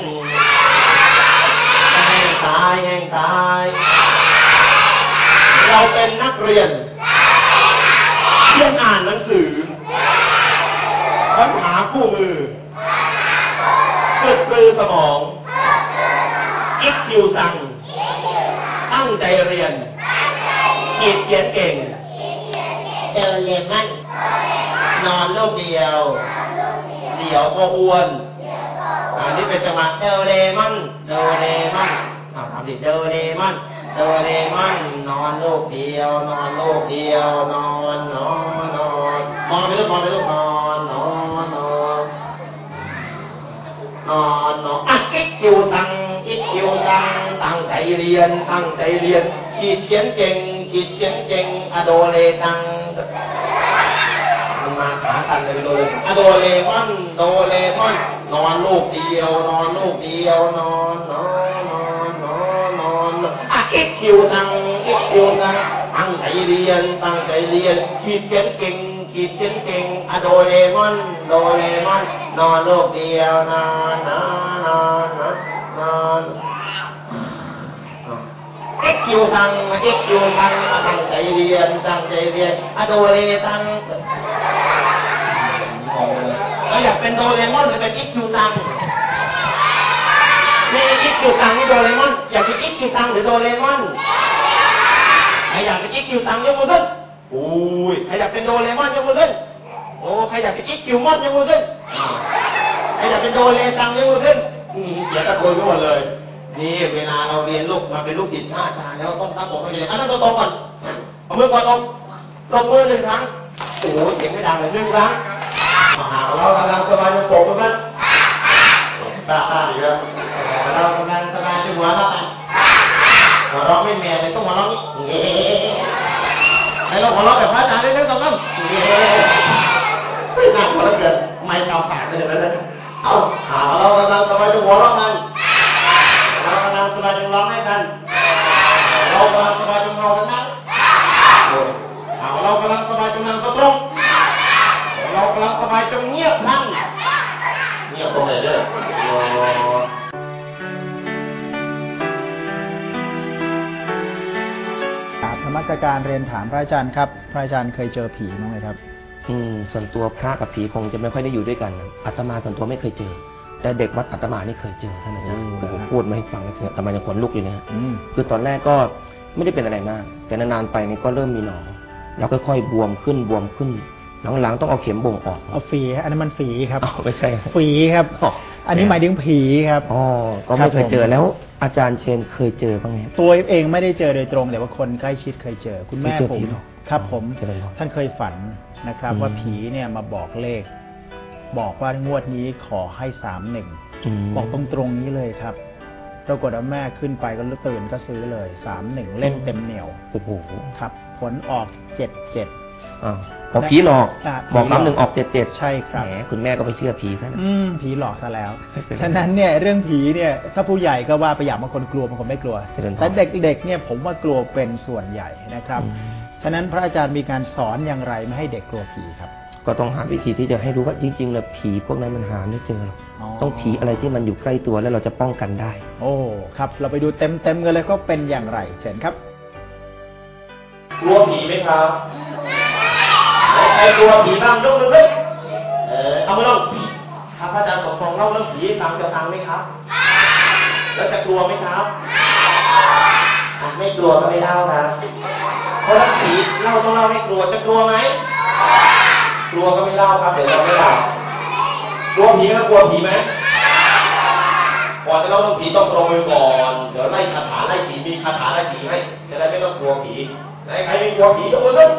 แห้งตายแห้งตาย เราเป็นนักเรียน ยนอ่านหนังสือค้นหาคู่มือฝึกปรือสมองอิกคิวสัง ตั้งใจเรียนขีดเขียนเก่งเดินเรียนมั่นนอนโลกเดียวเดี๋ยวก็อ้วนอันนี้เป็นจังหวะเดเรมอนเดเรมอนอ่าทำดิเดเรมอน เดเรมอนนอนโลกเดียวนอนโลกเดียวนอนนอนนอนนอนไปลูกนอนไปลูกนอนนอนนอนนอนนอนอะอิกคิวตังอิกคิวตังตั้งใจเรียนตั้งใจเรียนขีดเขียนเก่งขีดเขียนเก่งอโดเลตังมันมาขาตันเลยไปโดเลยอโดเรมอนโดเรมอนนอนลูกเดียวนอนลูกเดียวนอนนอน คิวตังอิกคิวตังตั้งใจเรียนตั้งใจเรียนขีดเขียนเก่งขีดเขียนเก่งอะโดเรมอนโดเรมอนนอนลูกเดียวนอนนอนนอนนอนนอนเอ็กคิวตังเอ็กคิวตังตั้งใจเรียนตั้งใจเรียนอะโดเรตังเราอยากเป็นโดเรมอนหรือเป็นอิกคิวซังนี่อิก คิวซังนี่โดเรมอน อยากเป็นอิกคิวซังหรือโดเรมอนใครอยากเป็นอิกคิวซังยกมือขึ้นโอ้ยใครอยากเป็นโดเรมอนยกมือขึ้นโอ้ใครอยากเป็นอิกคิวมอนยกมือขึ้นใครอยากเป็นโดเรซังยกมือขึ้นอืมเสียตะโกนไปหมดเลยนี่เวลาเราเรียนลูกมาเป็นลูกศิษย์พระอาจารย์แล้วต้องตั้งอกตั้งใจเรียนอะนั่งตรงๆก่อนเอามือก่อนตรงตรงมือหนึ่งครั้งโอ้โหเสียงไม่ดังเลยหนึ่งครั้งมหาเรากำลังสบายจะโปกกัน้าตาอีกแล้วเราทำงานทำงานจะหัวเราะหัวเราะไม่แม่เลยต้องหัวเราะนี่ไอ้เราหัวเราะแบบพระอาจารย์ได้ไหมสองคำไม่น่าหัวเราะเกินไม่เกาปากเลยนะเอาหาเรากำลังสบายจะหัวเราะกัน มัสการเรียนถามพระอาจารย์ครับ พระอาจารย์เคยเจอผีบ้างไหมครับ อืม ส่วนตัวพระกับผีคงจะไม่ค่อยได้อยู่ด้วยกันนะอาตมาส่วนตัวไม่เคยเจอ แต่เด็กวัดอาตมานี่เคยเจอท่านอาจารย์อืมโอ้โหพูดมาให้ฟังแล้วอาตมายังขนลุกอยู่นะฮะอืมคือตอนแรกก็ไม่ได้เป็นอะไรมาก แต่นานๆไปนี่ก็เริ่มมีหนองแล้วค่อยๆบวมขึ้นบวมขึ้นหลังๆต้องเอาเข็มบ่งออกเอาฝีอันนั้นมันฝีครับอ้าวไม่ใช่ฝีครับ อ๋ออันนี้หมายถึงผีครับอ๋อก็ครัไม่บเคยเจผอมแล้วอาจารย์เชนเคยเจอบ้างไหมตัวเองไม่ได้เจอโดยตรงแต่ว่าคนใกล้ชิดเคยเจอ คุณแม่เคยเจอผผีมเหรอครับผมเจอเหรอท่านเคยฝันนะครับอืมว่าผีเนี่ยมาบอกเลข บอกว่างวดนี้ขอให้สามหนึ่งมบอกตรงๆนี้เลยครับปรากฏว่าแม่ขึ้นไปก็ตื่นก็ซื้อเลยสามหนึ่งเล่นเต็มเหนียวโอ้โหครับ ผลออกเจ็ดเจ็ด อ้าวพอผีหลอกอะบอกผีหลอกน้ำหนึ่งออกเจ็ดเจ็ดใช่ครับแหมคุณแม่ก็ไปเชื่อผีซะนะอืมผีหลอกซะแล้วไม่เป็นไรฉะนั้นเนี่ยเรื่องผีเนี่ยถ้าผู้ใหญ่ก็ว่าไปอย่างบางคนกลัวบางคนไม่กลัวเจริญพรแต่เด็กๆเนี่ยผมว่ากลัวเป็นส่วนใหญ่นะครับอืมฉะนั้นพระอาจารย์มีการสอนอย่างไรไม่ให้เด็กกลัวผีครับ ก็ต้องหาวิธีที่จะให้รู้ว่าจริงๆแล้วผีพวกนั้นมันหาไม่เจอหรอกอ๋อต้องผีอะไรที่มันอยู่ใกล้ตัวแล้วเราจะป้องกันได้ โอ้ครับ เราไปดูเต็มๆกันเลยก็เป็นอย่างไรเชิญครับกลัวผีไหมครับ ใครกลัวผีบ้างยกมือขึ้นเออเอามาลงถ้าพระอาจารย์สมปองเล่าเรื่องผีให้ฟังจะฟังไหมครับ แล้วจะกลัวไหมครับอะไม่กลัวก็ไม่เล่านะเพราะว่าผีเล่าต้องเล่าให้กลัวจะกลัวไหมกลัวก็ไม่เล่าครับเดี๋ยวเราไม่เล่ากลัวผีก็กลัวผีไหมก่อนจะเล่าเรื่องผีต้องลงมือก่อนเดี๋ยวไล่คาถาไล่ผีมีคาถาไล่ผีให้จะได้ไม่ต้องกลัวผีไหนใครไม่กลัวผียกมือขึ้น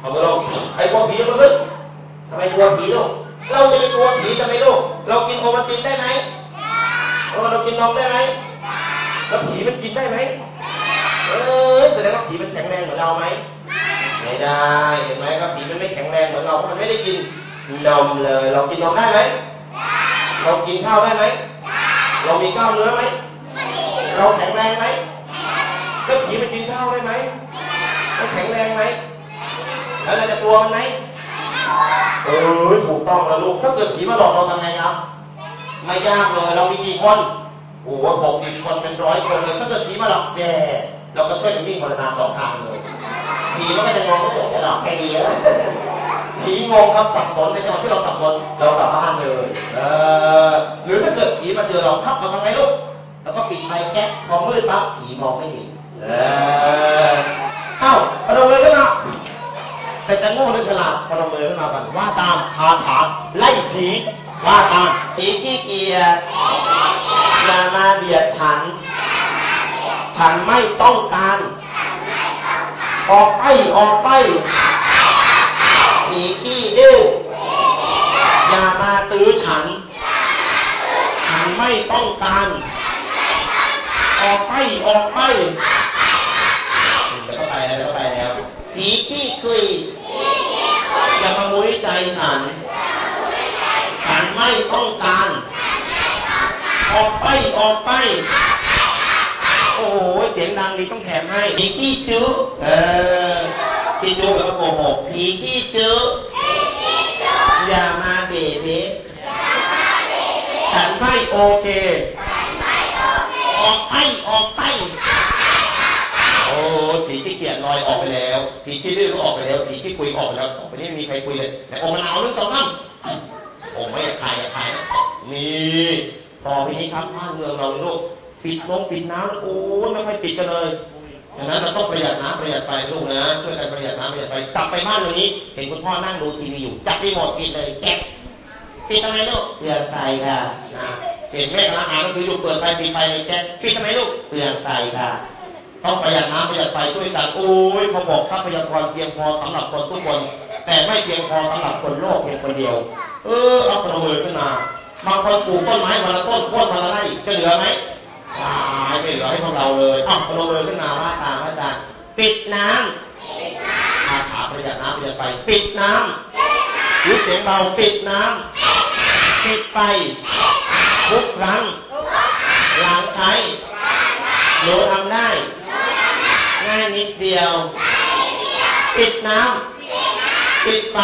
เอามือลงใครกลัวผียกมือขึ้ทำไมกลัวผีลูกเราจะไม่กลัวผีทำไมลูกเรากินโอวัลตินได้ไหมเออเรากินนมได้ไหมแล้วผีมันกินได้ไหมเออแสดงว่าผีมันแข็งแรงเหมือนเราไหมไม่ได้เห็นไหมครับผีมันไม่แข็งแรงเหมือนเราเพราะมันไม่ได้กินนมเลย เรากินนมได้ไหมเรากินข้าวได้ไหมเรามีก้ามเนื้อไหมเราแข็งแรงไหมแล้วผีมันกินข้าวได้ไหมมันแข็งแรงไหม แล้วเราจะกลัวมันไหมเออถูกต้องแล้วลูก ถ้าเกิดผีมาหลอกเราทำไงครับ ไม่ยากเลย เรามีกี่คนโอ้โหหกสิบคนเป็นร้อยคนเลย ถ้าเกิดผีมาหลอกแย่เราก็ช่วยกันวิ่งคนละทางสองทางเลยผีมันก็จะงงว่าเกิดจะหลอกแค่นี้แล้วผีงงครับสับสนในจังหวะที่เราสับสนเรากลับบ้านเลยเออหรือถ้าเกิดผีมาเจอเราทับเราทำไงลูกแล้วก็ปิดไฟแก๊สพอมืดปั๊บผีมองไม่เห็นเออ แต่จะโง่หรือฉลาดพอเราเลยขึ้นมากันว่าตามคาถาไล่ผีว่าตามผีที่เกียจอย่ามาเบียดฉัน ฉันไม่ต้องการออกไปออกไปผีขี้ดื้ออย่ามาตื้อฉัน ฉันไม่ต้องการ ออกไปออกไปเดี๋ยวก็ไปแล้วเดี๋ยวก็ไปแล้วผีขี้คุย อย่ามามุ้ยใจฉัน ฉันไม่ต้องการ ออกไปออกไป โอ้โหเสียงดังดีต้องแถมให้ผีขี้จื้อเออขี้จื้อแล้วก็โกหกผีขี้จื้ออย่ามาเบะเบฉันไม่โอเค ผีที่เกียจลอยออกไปแล้ว ผีที่ดื้อออกไปแล้วผีที่คุยออกไปแล้วต่อไปนี้ไม่มีใครคุยเลยแต่โอมะนาวนึกสองน้ำโอ้ไม่อยากขายอยากขายนี่ต่อไปนี้ครับบ้านเมืองเราลูกปิดลงปิดน้ำโอ้ยไม่ค่อยปิดกันเลยดังนั้นเราต้องประหยัดน้ำประหยัดไฟลูกนะช่วยกันประหยัดน้ำประหยัดไฟกลับไปบ้านวันนี้ เห็นคุณพ่อนั่งดูทีวีอยู่จับรีโมทปิดเลยแก๊กปิดทำไมลูกเปลืองไฟค่ะนะเห็นแม่กำอานหนังสืออยู่เปิดไฟปิดไฟเลยแก๊กปิดทำไมลูกเปลืองไฟค่ะ ต้องประหยัดน้ำประหยัดไฟช่วยกันโอ้ยเขาบอกทรัพยากรเพียงพอสำหรับคนทุกคน แต่ไม่เพียงพอสำหรับคนโลกเพียงคนเดียว เออเอาประเมินขึ้นมาบางคนปลูกต้นไม้วันละต้นโค่นวันละไร่จะเหลือไหมตายไม่เหลือให้พวกเราเลยเอาประเมินขึ้นมาว่าตามอาจารย์ปิดน้ำอาขาประหยัดน้ำประหยัดไฟปิดน้ำยุดเสียงเบาปิดน้ำปิดไฟทุกครั้งหลังใช้หนูทำได้ ง่ายนิดเดียว ปิดน้ำปิดไฟ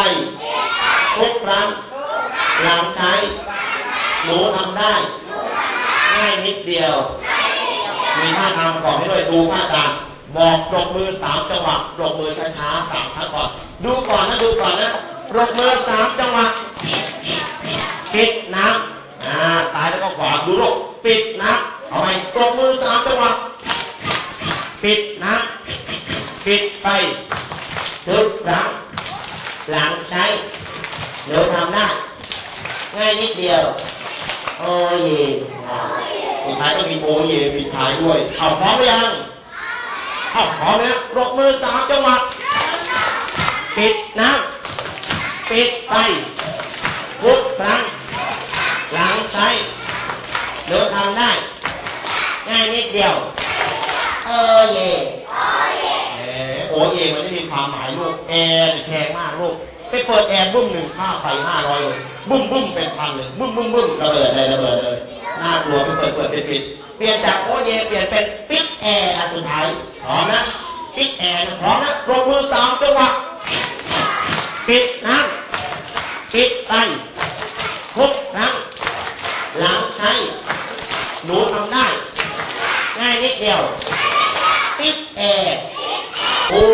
ทุกครั้งหลังใช้หนูทำได้ ง่ายนิดเดียว มีท่าทางประกอบให้ด้วยดูท่าทางบอกปรบมือสามจังหวะปรบมือช้าๆสามครั้งก่อน ดูก่อนนะดูก่อนนะปรบมือสามจังหวะปิดน้ำอ่าซ้ายแล้วก็ขวาดูลูกปิดน้ำเอาไปปรบมือสามจังหวะ ปิดน้ำปิดไปทุกครั้งหลังใช้เดี๋ยวทำได้ง่ายนิดเดียว โอ้ยสุดท้ายต้องมีโอ้ยมีท้ายด้วย เอาพร้อมหรือยังเอาพร้อมแล้วปรบมือสามจังหวะปิดน้ำปิดไปทุกครั้งหลังใช้เดี๋ยวทำได้ง่ายนิดเดียว oh yeah แหม oh yeah มันไม่มีความหมายลูกแอร์แพงมากลูกไปเปิดแอร์บุ้มหนึ่งค่าไฟห้าร้อยเลยบุ้มบุ้มเป็นพันเลยบุ้มบุ้มบุ้มระเบิดเลยระเบิดเลยน่ากลัวไม่เปิดเปิดปิดปิดเปลี่ยนจาก oh yeah เปลี่ยนเป็นปิดแอร์อันสุดท้ายพร้อมนะปิดแอร์พร้อมนะปรบมือสามจังหวะปิดน้ำปิดไตทุกครั้งหลังใช้หนูทำได้ ง่ายนิดเดียวติดแอร์ โอ้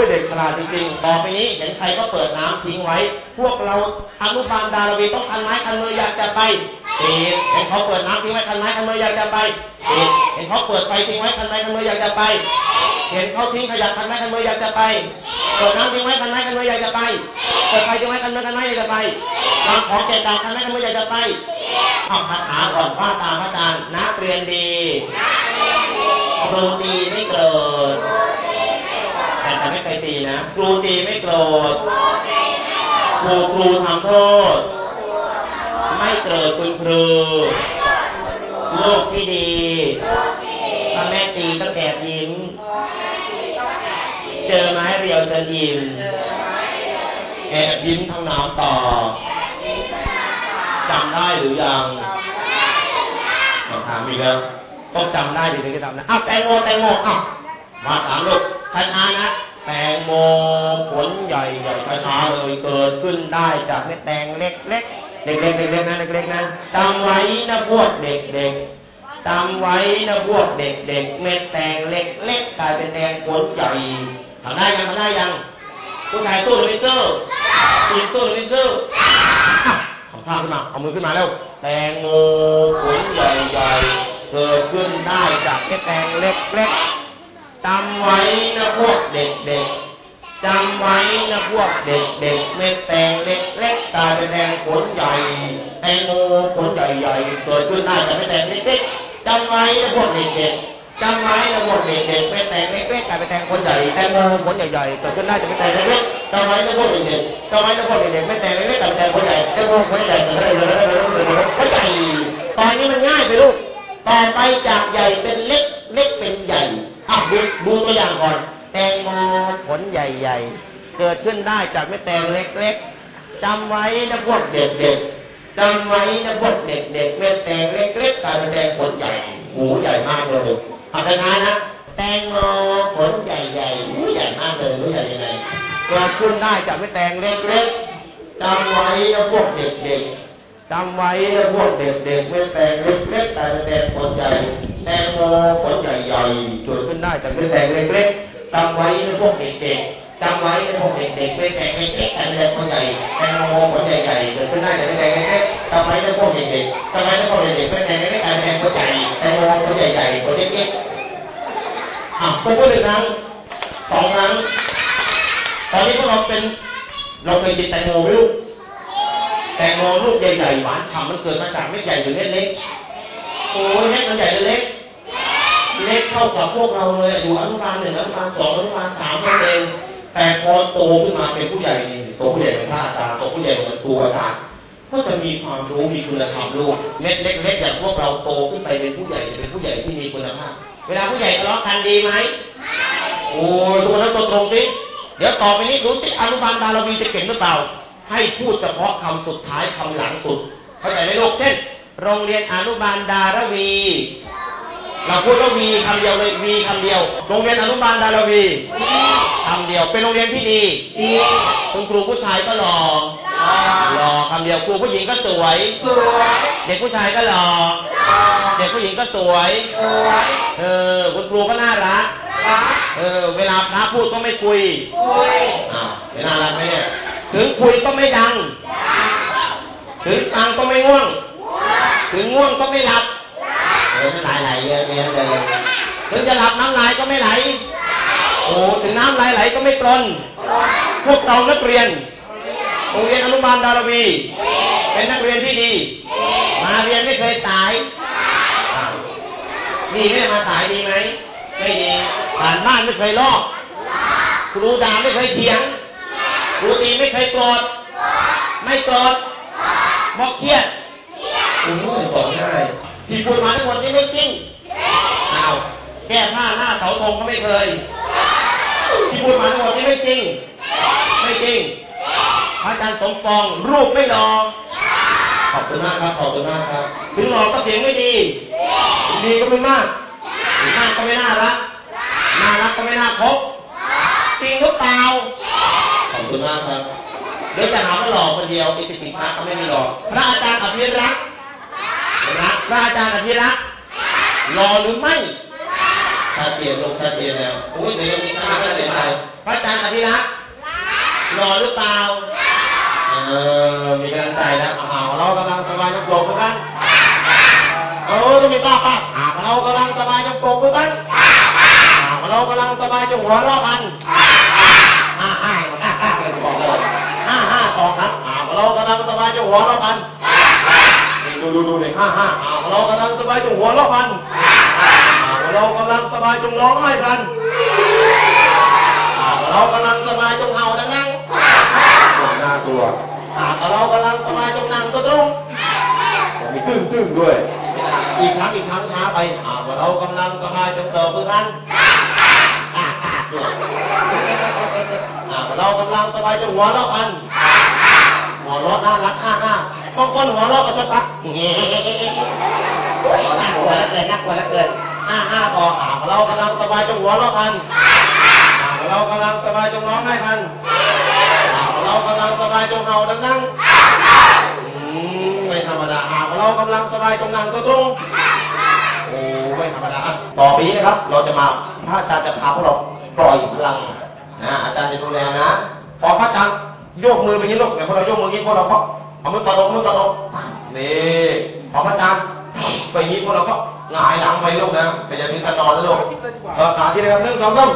ยเด็กฉลาดจริงๆต่อไปนี้เห็นใครก็เปิดน้ำทิ้งไว้ พวกเราอนุบาลดาราวีต้องคันไม้คันมืออยากจะไปปิดเห็นเขาเปิดน้ำทิ้งไว้คันไม้คันมืออยากจะไปปิดเห็นเขาเปิดไฟทิ้งไว้คันไม้คันมืออยากจะไป เห็นเขาทิ้งขยะคันไม้คันมืออยากจะไปเปิดน้ำทิ้งไว้คันไม้คันมืออยากจะไปเปิดไฟทิ้งไว้คันไม้คันไม้อยากจะไปวางของแจกจ่ายคันไม้คันมืออยากจะไปเอาคาถาก่อนว่าตามพระอาจารย์นักเรียนดีครูตีไม่โก รธแต่จะไม่เคยตีนะ ครูตีไม่โกรธ ครูครูทำโทษ ไม่โกรธคุณครูลูกที่ดีถ้าแม่ตีต้องแอบยิ้ม เจอไม้เรียวจะยิ้มแอบยิ้มทางน้ำต่อจำได้หรือยังลองถามอีกแล้วต้องจำได้ดิถึงจะทำนะอ้าวแตงโมแตงโมอ้าวมาถามลูก ช้าๆนะ แตงโมผลใหญ่ใหญ่ช้าๆเลยเกิดขึ้นได้จากเม็ดแตงเล็กเล็กๆเด็กๆเล็กๆนะเล็กๆนะจำไว้นะพวกเด็กๆจำไว้นะพวกเด็กๆเม็ดแตงเล็กๆกลายเป็นแตงผลใหญ่ทำได้ยังทำได้ยังผู้ชายสู้หรือไม่สู้ผู้หญิงสู้หรือไม่สู้อ้าวเอาข้าขึ้นมาเอามือขึ้นมาแล้วแตงโมผลใหญ่ๆเกิดขึ้นได้จากแค่แตงเล็กๆ จำไว้นะพวกเด็กๆจำไว้นะพวกเด็กๆเม็ดแตงเล็กๆกลายเป็นแตงผลใหญ่แตงโมผลใหญ่ๆเกิดขึ้นได้จากแค่แตงเล็กๆจำไว้นะพวกเด็กๆจำไว้นะพวกเด็กๆเม็ดแตงเล็กๆกลายเป็นแตงผลใหญ่แตงโมผลใหญ่ๆเกิดขึ้นได้จากแค่แตงเล็กๆจำไว้นะพวกเด็กๆจำไว้นะพวกเด็กๆเม็ดแตงเล็กๆกลายเป็นแตงผลใหญ่แตงโมผลใหญ่เกิดขึ้นได้ผลใหญ่ตอนนี้มันง่ายไปลูกต่อไปจากใหญ่เป็นเล็ก เล็กเป็นใหญ่อะดูดูตัวอย่างก่อน แตงโมผลใหญ่ ๆ เกิดขึ้นได้จากเม็ดแตงเล็กๆจำไว้นะพวกเด็กๆจำไว้นะพวกเด็กๆเม็ดแตงเล็กๆกลายเป็นแตงผลใหญ่หูใหญ่มากเลยอะท้ายนะแตงโมผลใหญ่ๆหูใหญ่มากเลยหูใหญ่ยังไงเกิดขึ้นได้จากเม็ดแตงเล็กๆจำไว้นะพวกเด็กๆ จำไว้พวกเด็กๆไม่แตงเล็กๆแต่เป็นแตงผลใหญ่แตงโมผลใหญ่ๆเกิดขึ้นได้จากไม่แตงเล็กๆจำไว้พวกเด็กๆจำไว้พวกเด็กๆไม่แตงเล็กๆแต่เป็นแตงผลใหญ่แตงโมผลใหญ่ๆเกิดขึ้นได้จากไม่แตงเล็กๆจำไว้พวกเด็กๆจำไว้พวกเด็กๆไม่แตงเล็กๆแต่เป็นแตงผลใหญ่แตงโมผลใหญ่ๆผลเล็กๆอะพูดหนึ่งครั้งสองครั้งตอนนี้พวกเราเป็นเราเคยกินแตงโมไหมลูก แตงโมลูกใหญ่ๆหวานฉ่ำมันเกิดมาจากเม็ดใหญ่หรือเม็ดเล็กโอ้ยเม็ดมันใหญ่หรือเล็ก เล็กเท่ากับพวกเราเลยอยู่อนุบาลหนึ่งอนุบาลสองอนุบาลสามนั่นเองแต่พอโตขึ้นมาเป็นผู้ใหญ่นี่โตผู้ใหญ่เป็นพระอาจารย์โตผู้ใหญ่เป็นครูอาจารย์ก็จะมีความรู้มีคุณธรรมลูกเม็ดเล็กๆอย่างพวกเราโตขึ้นไปเป็นผู้ใหญ่จะเป็นผู้ใหญ่ที่มีคุณภาพ เวลาผู้ใหญ่ทะเลาะกันดีไหมโอ้ยทุกคนต้องตรงๆสิเดี๋ยวต่อไปนี้รู้สิอนุบาลดารวีจะเก่งหรือเปล่า ให้พูดเฉพาะคำสุดท้ายคำหลังสุด เข้าใจไหมลูกเช่น โรงเรียนอนุบาลดารวี เราพูดว่าวีคำเดียวเลยวีคำเดียว โรงเรียนอนุบาลดารวีคำเดียว เป็นโรงเรียนที่ดีคุณครูผู้ชายก็หล่อหล่อคำเดียวครูผู้หญิงก็สวยเด็กผู้ชายก็หล่อเด็กผู้หญิงก็สวยเออคุณครูก็น่ารักเออ เวลาพระพูดก็ไม่คุยอ้าวเวลาอะไรไหมเนี่ย ถึงคุยก็ไม่ดัง ถึงฟังก็ไม่ง่วง ถึงง่วงก็ไม่หลับเออไม่ไหลไหลเยอะเยอะเลยถึงจะหลับน้ำลายก็ไม่ไหล โอ้ถึงน้ำลายไหลก็ไม่กรนพวกเรานักเรียนโรงเรียนอนุบาลดารวี เป็นนักเรียนที่ดี มาเรียนไม่เคยสายอ้าวดีไหมมาสายดีไหม ไม่ดีผ่านบ้านไม่เคยลอก ครูด่าไม่เคยเถียง ครูตีไม่เคยโกรธไม่โกรธมอกเครียดคุณรู้สึกสอนง่ายที่พูดมาทั้งหมดนี่ไม่จริงอ้าวแก้ผ้าหน้าเสาธงก็ไม่เคย ที่พูดมาทั้งหมดนี่ไม่จริง ไม่จริงพระอาจารย์สมปองรูปไม่หล่อขอบคุณมากครับ ขอบคุณมากครับ ถึงหล่อก็เสียงไม่ดี ดีก็ไม่มากมากก็ไม่น่ารักน่ารักก็ไม่น่าคบจริงหรือเปล่า ขอบคุณมากครับเดี๋ยวจะหาว่าหล่อคนเดียวอีกสิบพระก็ไม่มีหล่อพระอาจารย์อภิรักษ์รักพระอาจารย์อภิรักษ์หล่อหรือไม่ชัดเจนลงชัดเจนแล้วอุ้ยเดี๋ยวยังมีข้าไม่เป็นไรพระอาจารย์อภิรักษ์หล่อหรือเปล่าเออมีกำลังใจแล้วอ่าเรากำลังสบายจะโกรธกันเออต้องมีป้าป้าอ่าเรากำลังสบายจะโกรธกันอ่าเรากำลังสบายจะหัวเราะกัน หัวเราะกันนี่ดูดูดูเลยห้าห้าอ่าเรากำลังสบายจะหัวเราะกันอ่าเรากำลังสบายจงร้องไห้กันอ่าเรากำลังสบายจงเห่าดังนั้นหน้าตัวอ่าเรากำลังสบายจงนั่งตัวตรงมีตึ้งตึ้งด้วย อีกครั้งอีกครั้งช้าไปอ่าเรากำลังสบายจงเติบโตกันอ่าอ่าด้วยอ่าเรากำลังสบายจงหัวเราะกัน หัวเราะน่ารักห้าห้าบางคนหัวเราะก็จะปักเงี้ยน่ากลัวแล้วเกินน่ากลัวแล้วเกินห้าห้าต่ออ่าเรากำลังสบายจงหัวเราะกันอ่าเรากำลังสบายจงร้องไห้กันอ่าเรากำลังสบายจงเห่าดังๆอืมไม่ธรรมดาอ่าเรากำลังสบายจงนั่งตัวตรงโอ้ไม่ธรรมดาต่อไปนี้นะครับ เราจะมาพระอาจารย์จะพาพวกเราปล่อยพลังนะอาจารย์จะดูแลนะพอพระอาจารย์ โยกมือไปนี้ลูกแต่พวกเราโยกมือนี้พวกเราก็เอามือตะลงมือตะลงนี่พอพระอาจารย์ไปนี้พวกเราก็หงายหลังไปลูกนะไปอย่ามีกระนอนนะลูกเออขาที่นะครับหนึ่งสองสาม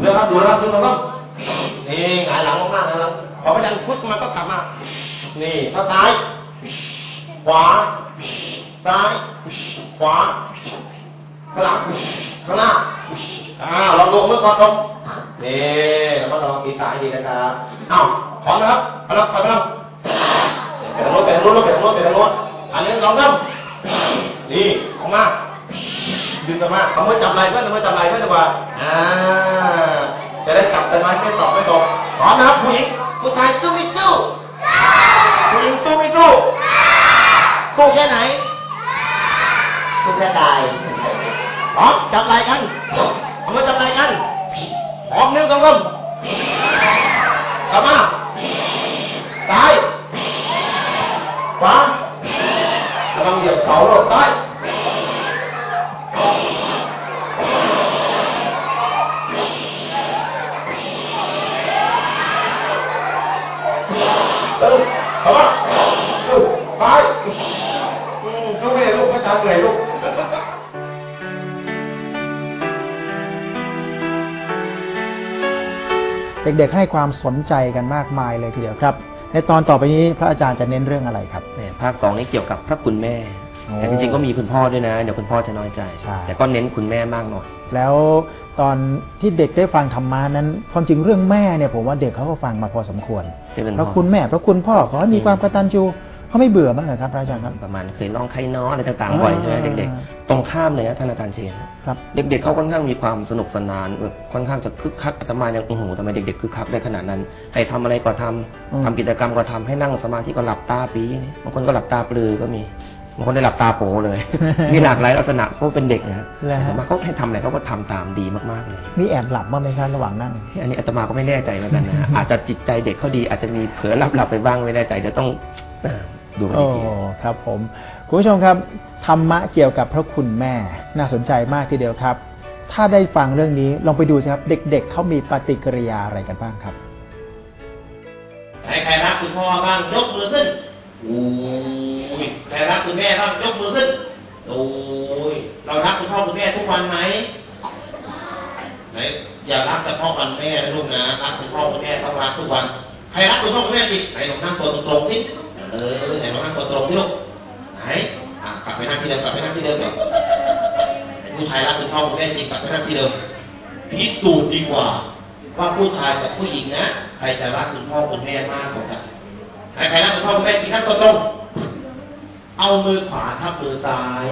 เรือครับดูนะครับหนึ่งสองสามนี่หงายหลังมากๆนะครับพอพระอาจารย์พุทธมันก็กลับมานี่ข้าซ้ายขวาซ้ายขวาข้างหลังข้างหน้าอ่าลองดูมือก่อนตรงนี่แล้วก็ลองกีตาให้ดีนะครับอ้าว พร้อมนะครับพลังพลังไปทางโน้นไปทางโน้นไปทางโน้นไปทางโน้นอันนี้สองน้ำนี่ออกมาดึงกลับมาเอามือจับไหล่เพื่อนเอามือจับไหล่เพื่อนดีกว่าอ่าจะได้จับแต่ไม้ไม่ตกไม่ตกพร้อมนะครับผู้หญิงผู้ชายสู้ไม่สู้ผู้หญิงสู้ไม่สู้สู้แค่ไหนสู้แค่ตายพร้อมจับไหล่กันเอามือจับไหล่กันพร้อมนิ้วสองกำกลับมาซ้ายขวากำลังเหยียบเสาลงซ้ายตึ้งเข้ามา ตึ้งซ้ายอืมเข้าไปลูกพระอาจา เหนื่อยลูกเด็กๆให้ความสนใจกันมากมายเลยทีเดียวครับ ในตอนต่อไปนี้พระอาจารย์จะเน้นเรื่องอะไรครับเนี่ยภาคสองนี่เกี่ยวกับพระคุณแม่โอ้แต่จริงๆก็มีคุณพ่อด้วยนะเดี๋ยวคุณพ่อจะน้อยใจใช่แต่ก็เน้นคุณแม่มากหน่อย แล้วตอนที่เด็กได้ฟังธรรมานั้นความจริงเรื่องแม่เนี่ยผมว่าเด็กเขาก็ฟังมาพอสมควรที่เป็นพระพ่อคุณแม่พระคุณพ่อขอให้มีความกตัญญู เขาไม่เบื่อบ้างเหรอครับพระอาจารย์ครับ ประมาณเคยร้องไข่น้ออะไรต่างๆบ่อยใช่ไหมอ่าเด็กๆ ตรงข้ามเลยนะท่านอาจารย์เชนครับเด็กๆเขาค่อนข้างมีความสนุกสนานแบบค่อนข้างจะคึกคักอาตมายังโอ้โหทำไมเด็กๆคึกคักได้ขนาดนั้น ให้ทำอะไรก็ทำอืมทำกิจกรรมก็ทำให้นั่งสมาธิก็หลับตาปีนี่บางคนก็หลับตาปลือก็มีบางคนได้หลับตาโปเลย มีหลากหลายลักษณะเพราะเป็นเด็กนะฮะแล้วแต่อาตมาเขาให้ทำอะไรเขาก็ทำตามดีมากๆเลยมีแอบหลับบ้างไหมครับระหว่างนั่ง อันนี้อาตมาก็ไม่แน่ใจเหมือนกันนะ อาจจะจิตใจเด็กเขาดีอาจจะมีเผลอหลับหลับๆไปบ้างไม่แน่ใจเดี๋ยวต้องเอ่อ ดูกันโอ้อีกทีครับผมคุณผู้ชมครับธรรมะเกี่ยวกับพระคุณแม่น่าสนใจมากทีเดียวครับ ถ้าได้ฟังเรื่องนี้ลองไปดูสิครับ เด็กๆเขามีปฏิกิริยาอะไรกันบ้างครับใครใครรักคุณพ่อบ้างยกมือขึ้นโอ้ยใครรักคุณแม่บ้างยกมือขึ้นโอ้ยเรารักคุณพ่อคุณแม่ทุกวันไหมไหนอย่ารักแต่พ่อวันแม่นะลูกนะรักคุณพ่อคุณแม่ต้องรักทุกวันใครรักคุณพ่อคุณแม่จิไหนลองนั่งตัวตรงๆสิ เออไหนลองนั่งตัวตรงสิลูกไหนอะกลับไปนั่งที่เดิมกลับไปนั่งที่เดิมก่อนผู้ชายรักคุณพ่อคุณแม่จริงกลับไปนั่งที่เดิมพิสูจน์ดีกว่า ว่าผู้ชายกับผู้หญิงนะใครจะรักคุณพ่อคุณแม่มากกว่ากันใครใครรักคุณพ่อคุณแม่จริงนั่งตัวตรงเอามือขวาทับมือซ้าย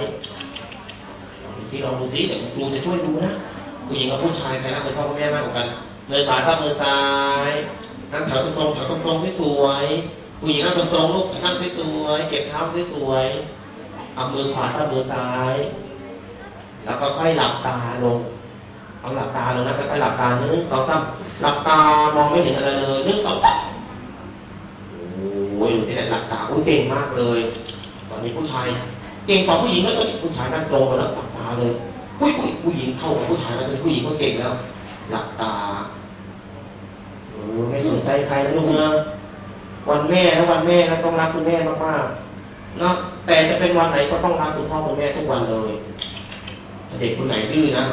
ลองดูสิลองดูสิเดี๋ยวครูจะช่วยดูนะผู้หญิงกับผู้ชายใครรักคุณพ่อคุณแม่มากกว่ากันมือขวาทับมือซ้ายนั่งแถวตรงๆแถวตรงๆที่สวย ผู้หญิงนั่งตรงๆลูกนั่งสวยๆเก็บเท้าสวยๆเอามือขวาทับมือซ้าย แล้วก็ค่อยหลับตาลงเอาหลับตาลงนะค่อยๆหลับตาหนึ่งสองสามหลับตามองไม่เห็นอะไรเลยหนึ่งสองสามโอ้ยที่ไหนหลับตาอุ้ยเก่งมากเลย ตอนนี้ผู้ชายเก่งกว่าผู้หญิงแล้วตอนนี้ผู้ชายนั่งตรงแล้วหลับตาเลยอุ้ยอุ้ยผู้หญิงเข้ากับผู้ชายแล้วตอนนี้ผู้หญิงก็เก่งแล้ว หลับตาโอ้ไม่สนใจใครนะลูกนะ วันแม่นะวันแม่นะต้องรักคุณแม่มากๆนะแต่จะเป็นวันไหนก็ต้องรักคุณพ่อคุณแม่ทุกวันเลยเด็กคนไหนดื้อนะ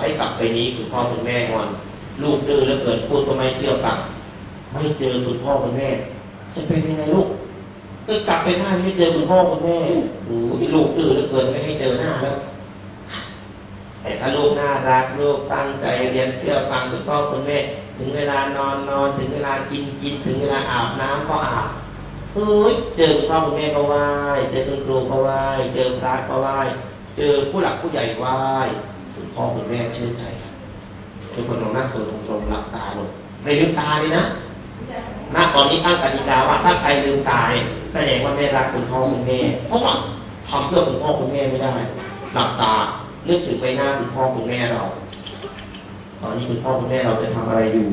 ให้กลับไปนี้คุณพ่อคุณแม่ก่อนลูกดื้อแล้วเกิดพูดก็ไม่เชื่อฟังไม่เจอคุณพ่อคุณแม่ จะเป็นยังไงลูกก็กลับไปบ้านไม่เจอคุณพ่อคุณแม่โอ้ยลูกดื้อแล้วเกินไม่ให้เจอหน้าแล้วแต่ถ้าลูกน่ารักลูกตั้งใจเรียนเชื่อฟังคุณพ่อคุณแม่ ถึงเวลานอนนอนถึงเวลากินกินถึงเวลาอาบน้ำก็อาบเฮ้ยเจอพ่อคุณแม่ก็ไหว้เจอคุณครูก็ไหว้เจอพระก็ไหว้เจอผู้หลักผู้ใหญ่ไหว้คุณพ่อคุณแม่เชื่อใจทุกคนลองนั่งตัวตรงๆหลับตาลงไม่ลืมตาเลยนะณตอนนี้ตั้งกติกาว่าถ้าใครลืมตายแสดงว่าไม่รักคุณพ่อคุณแม่เพราะว่าทำเพื่อคุณพ่อคุณแม่ไม่ได้ หลับตานึกถึงใบหน้าคุณพ่อคุณแม่เรา ตอนนี้คุณพ่อคุณแม่เราจะทำอะไรอยู่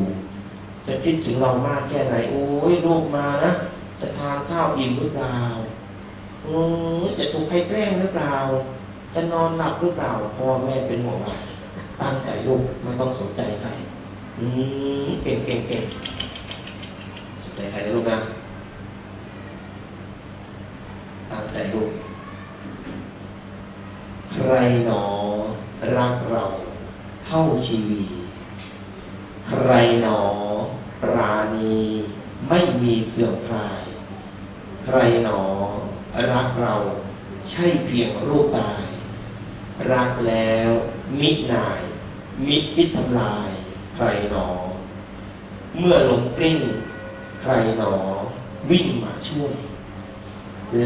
จะคิดถึงเรามากแค่ไหน โอ้ยลูกมานะ จะทานข้าวอิ่มหรือเปล่าโอ้ยจะถูกใครแกล้งหรือเปล่า จะนอนหลับหรือเปล่า พ่อแม่เป็นห่วงตั้งใจลูกไม่ต้องสนใจใครอืมเก่งเก่งเก่งสนใจใครนะลูกนะตั้งใจลูกใครหนอรักเรา เท่าชีวี ใครหนอ ปราณีไม่มีเสื่อมคลาย ใครหนอ รักเราใช่เพียงรูปตาย รักแล้วมิหนาย มิคิดทำลาย ใครหนอ เมื่อลงกลิ้งใครหนอ วิ่งมาช่วย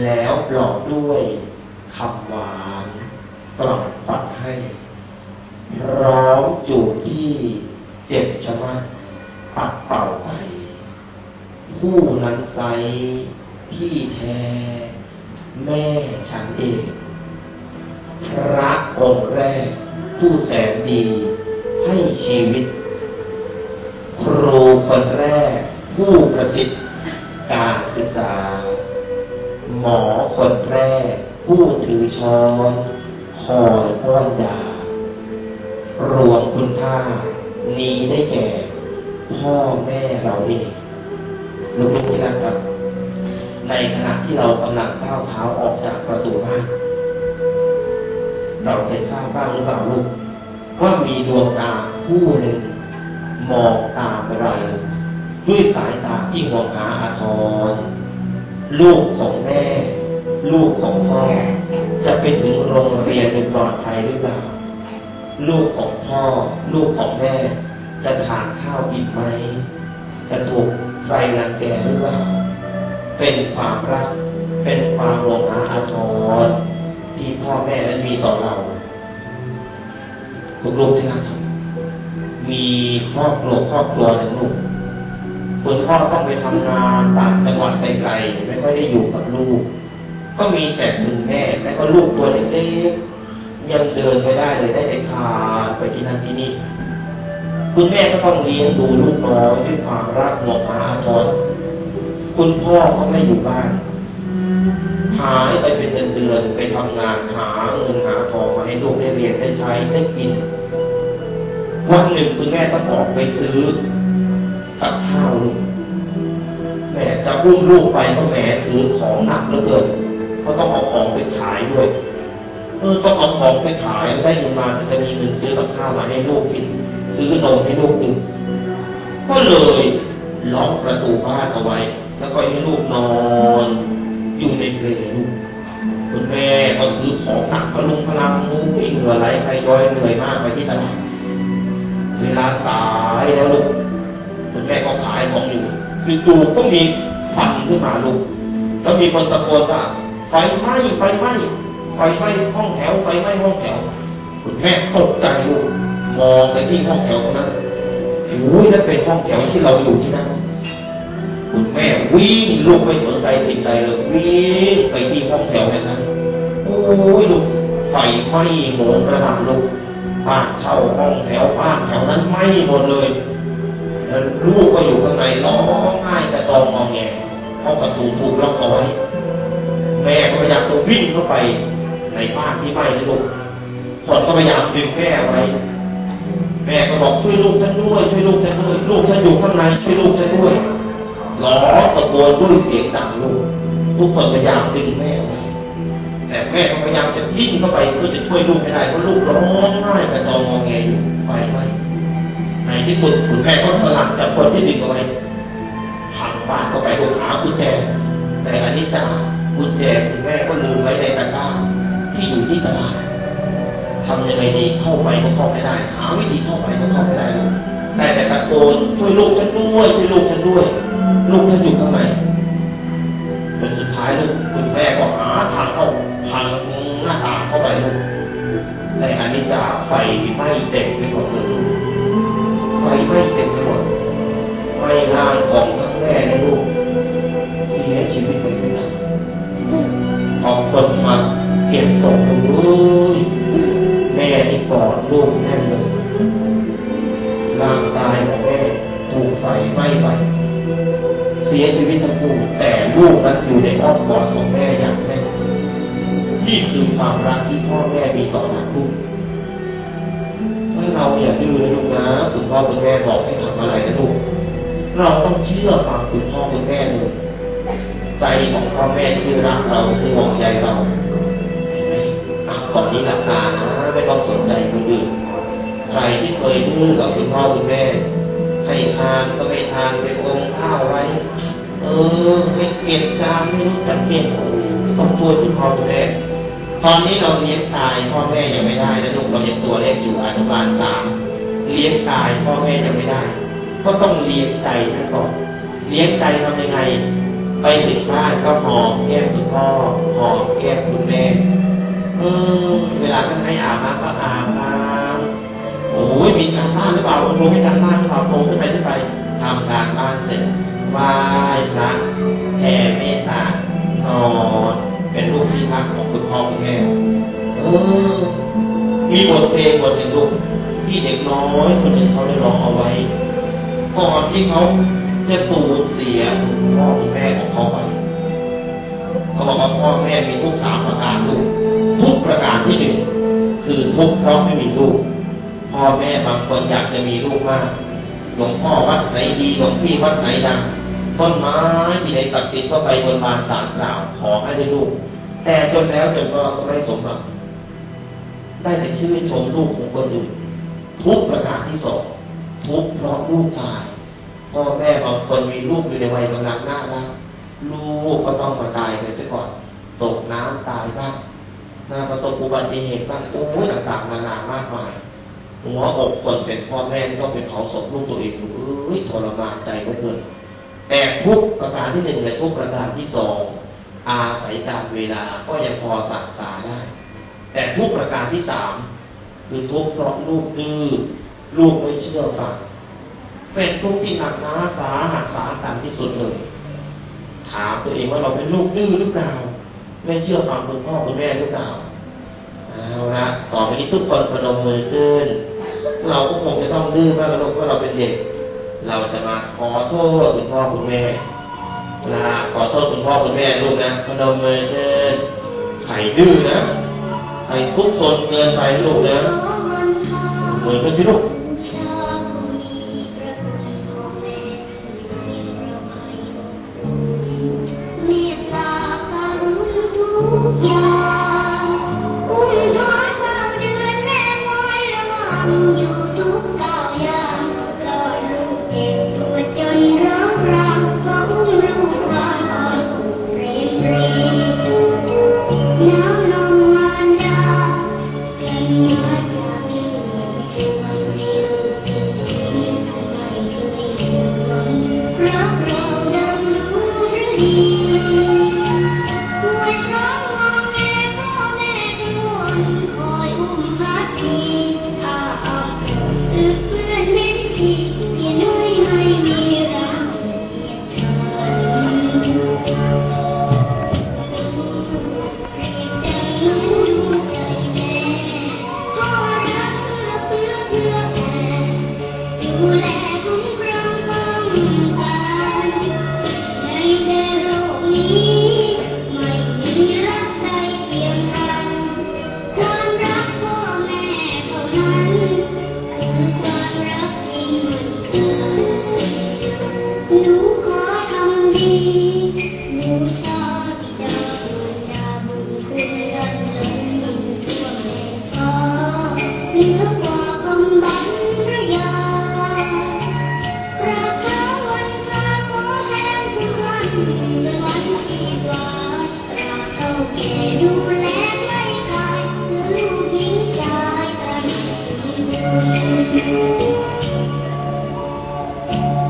แล้วปลอบด้วยคำหวานกล่อมขวัญให้ ร้องจูบที่เจ็บชะมัดปัดเป่าไป ผู้นั้นไซที่แท้แม่ฉันเอง พระองค์แรก ผู้แสนดีให้ชีวิต ครูคนแรก ผู้ประสิทธิ์การศึกษา หมอคนแรก ผู้ถือช้อนคอยป้อนยา รวมคุณค่า นี้ได้แก่ พ่อแม่เราเองลูกๆที่รักครับ ในขณะที่เรากำลังก้าวเท้าออกจากประตูบ้านเราเคยทราบบ้างหรือเปล่าลูกว่ามีดวงตาคู่หนึ่งมองตาเราด้วยสายตาที่ห่วงหาอาทรลูกของแม่ ลูกของพ่อจะไปถึงโรงเรียนโดยปลอดภัยหรือเปล่า ลูกของพ่อ ลูกของแม่ จะทานข้าวอิ่มไหม จะถูกใครรังแกหรือเปล่า เป็นความรัก เป็นความห่วงหาอาทรที่พ่อแม่นั้นมีต่อเราลูกๆที่รักมีครอบครัวครอบครัวหนึ่งลูกคุณพ่อต้องไปทำงานต่างจังหวัดไกลๆไม่ค่อยได้อยู่กับลูก ก็มีแต่คุณแม่และก็ลูกตัวเล็กๆ ยังเดินไม่ได้เลยได้แต่คานไปที่นั่นที่นี่คุณแม่ก็ต้องเลี้ยงดูลูกน้อยด้วยความรักหวงหาอาทรคุณพ่อก็ไม่อยู่บ้านหายไปเป็นเดือนๆไปทำงานหาเงินหาทองมาให้ลูกได้เรียนได้ใช้ได้กินวันหนึ่งคุณแม่ต้องออกไปซื้อกับข้าวลูกแม่จะอุ้มลูกไปเพราะแม่ถือของหนักเหลือเกินเขาต้องเอาของไปขายด้วย เออต้องเอาของไปขายได้เงินมาจะมีเงินซื้อกับข้าวมาให้ลูกกิน ซื้อนมให้ลูกกินก็เลยล็อกประตูบ้านเอาไว้ แล้วก็ให้ลูกนอนอยู่ในเปลลูกคุณแม่ก็ซื้อของหนักพลุงพลังวิ่งเหงื่อยไหลใครย้อยเหนื่อยมากไปที่ตลาดเวลาสายแล้วลูกคุณแม่ก็ขายของอยู่จู่ก็มีควันขึ้นมาลูกแล้วมีคนตะโกนว่าไฟไหม้ไฟไหม้ ฟไหม้ห้องแถวไฟไหม้ห้องแถวคุณแม่ตกใจลูกมองไปที่ห้องแถวนั้นโอ้ยนั่นเป็นห้องแถวที่เราอยู่ที่นั่นคุณแม่วิ่งลูกไม่สนใจสิ่งใดเลยวิ่งไปที่ห้องแถวนั้นโอ้ยลูกไฟไหม้โหมกระหน่ำลูกบ้านเช่าห้องแถวบ้านแถวนั้นไหม้หมดเลยแล้วลูกก็อยู่ข้างในร้องไห้กระตองงองแงเพราะประตูถูกล็อกเอาไว้แม่ก็พยายามตัววิ่งเข้าไป ในบ้านที่ไหม้นะลูกคนก็พยายามดึงแม่ไว้ แม่ก็บอกช่วยลูกฉันด้วยช่วยลูกฉันด้วยลูกฉันอยู่ข้างในช่วยลูกฉันด้วยร้องตะโกนด้วยเสียงดังลูกทุกคนพยายามดึงแม่ไว้แต่แม่ก็พยายามจะวิ่งเข้าไปเพื่อจะช่วยลูกให้ได้เพราะลูกร้องไห้กระจองงอแงอยู่ไฟไหมในที่สุดคุณแม่ก็สลัดจากคนที่ดึงเอาไว้หันบ้านเข้าไปโดูหากุญแจ แต่อันนี้จ้ากุญแจคุณแม่ก็ลืมไว้ในตะกร้า ที่อยู่ที่ตลาดทำยังไงดีเข้าไปก็เข้าไม่ได้หาวิธีเข้าไปก็เข้าไม่ได้ลูกแต่แต่ตะโกนช่วยลูกฉันด้วยช่วยลูกฉันด้วย ลูกฉันอยู่ข้างในจนสุดท้ายลูกคุณแม่ก็หาทางเข้าพังหน้าต่างเข้าไปลูกแต่อันนี้จ้าไฟไหม้เต็มไปหมดเลยไฟไหม้เต็มไปหมดไหม้ร่างของทั้งแม่และลูก ยแม่ที่กอดลูกแน่นเลยร่างกายของแม่ถูกไฟไหม้ไปเสียชีวิตทั้งคู่แต่ลูกนั้นอยู่ในอ้อมกอดของแม่อย่างแน่นนี่คือความรักที่พ่อแม่มีต่อลูกถ้าเราอย่าดื้อนะลูกนะคุณพ่อคุณแม่บอกให้ทำอะไรนะลูกเราต้องเชื่อฟังคุณพ่อคุณแม่เลยใจของพ่อแม่ที่รักเราที่ห่วงใยเรา ก่อนนี้หลับตานะไม่ต้องสนใจคนอื่นใครที่เคยดื้อกับคุณพ่อคุณแม่ ให้ทานก็ไม่ทานไปอมข้าวไว้ เออไม่เก็บจานไม่รู้จักเก็บต้องช่วยคุณพ่อคุณแม่ตอนนี้เราเลี้ยงตายพ่อแม่ยังไม่ได้นะลูกเรายังตัวเล็กอยู่อนุบาลสามเลี้ยงตายพ่อแม่ยังไม่ได้ ก็ต้องเลี้ยงใจนะก่อนเลี้ยงใจทำยังไง ไปถึงบ้านก็หอมแก้มคุณพ่อหอมแก้มคุณแม่ ออเวลาท่านให้อาบน้ำก็อาบน้ำโอ้ยมีการบ้านหรือเปล่าโอ้ยมีการบ้านหรือเปล่าโตขึ้นไปขึ้นไปทำการบ้านเสร็จไหว้พระแผ่เมตตานอนเป็นลูกที่รักของคุณพ่อคุณแม่เออมีบทเพลงบทหนึ่งลูกที่เด็กน้อยคนหนึ่งเขาได้ร้องเอาไว้ก่อนที่เขาจะสูญเสียคุณพ่อคุณแม่ของเขาไป เขาบอกว่าพ่อแม่มีทุกสามประการลูกทุกประการที่หนึ่งคือทุกเพราะไม่มีลูกพ่อแม่บางคนอยากจะมีลูกมากหลวงพ่อวัดไหนดีหลวงพี่วัดไหนดังต้นไม้ที่ไหนศักดิ์สิทธิ์ก็ไปบนบานสารกล่าวขอให้ได้ลูก แต่จนแล้วจนก็ไม่สมหวังได้แต่ชื่นชมลูกของคนอื่นทุกประการที่สองทุกเพราะลูกตายพ่อแม่บางคนมีลูกอยู่ในวัยกำลังน่ารัก ลูกก็ต้องมาตายไปซะก่อนตกน้ำตายบ้างนาประสบอุบัติเหตุบ้างโอ้ยต่างๆนานามากมายหัวอกคนเป็นพ่อแม่ที่ต้องไปเผาศพลูกตัวเองเอ้ยทรมานใจก็เกินแต่ทุกประการที่หนึ่งและทุกประการที่สองอาศัยการเวลาก็ยังพอสักษาได้ แต่ทุกประการที่สามคือทุกเพราะลูกดื้อลูกไม่เชื่อฟังเป็นทุกข์ที่หนักหนาสาหัสสาหัสที่สุดเลย ถามตัวเองว่าเราเป็นลูกดื้อหรือเปล่า ไม่เชื่อฟังคุณพ่อคุณแม่หรือเปล่าเอาละต่อไปนี้ทุกคนพนมมือขึ้น เราก็คงจะต้องดื้อบ้างลูกว่าเราเป็นเด็ก เราจะมาขอโทษคุณพ่อคุณแม่นะขอโทษคุณพ่อคุณแม่ลูกนะพนมมือขึ้นไข่ดื้อนะไข่ทุกคนเกินไปลูกนะมือขึ้นสิลูก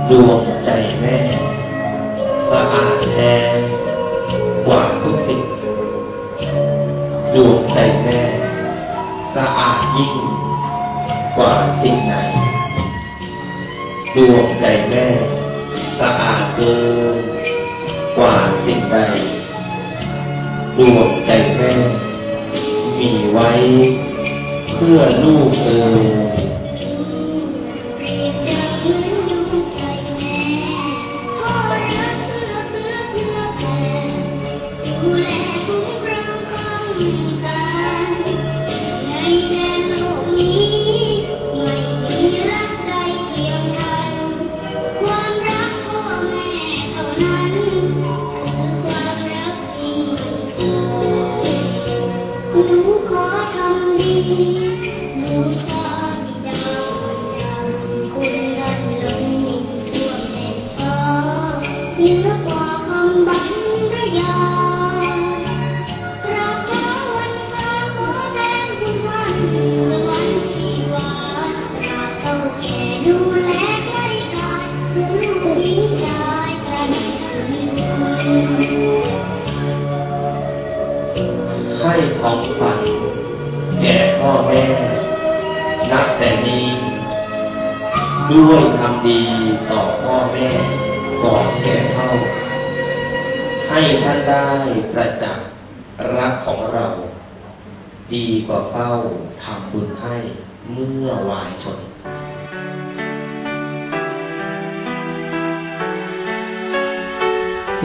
ดวงใจแม่สะอาดแท้กว่าทุกสิ่งดวงใจแม่สะอาดยิ่งกว่าสิ่งไหนดวงใจแม่สะอาดเกินกว่าสิ่งใดดวงใจแม่มีไว้เพื่อลูกเอ่ย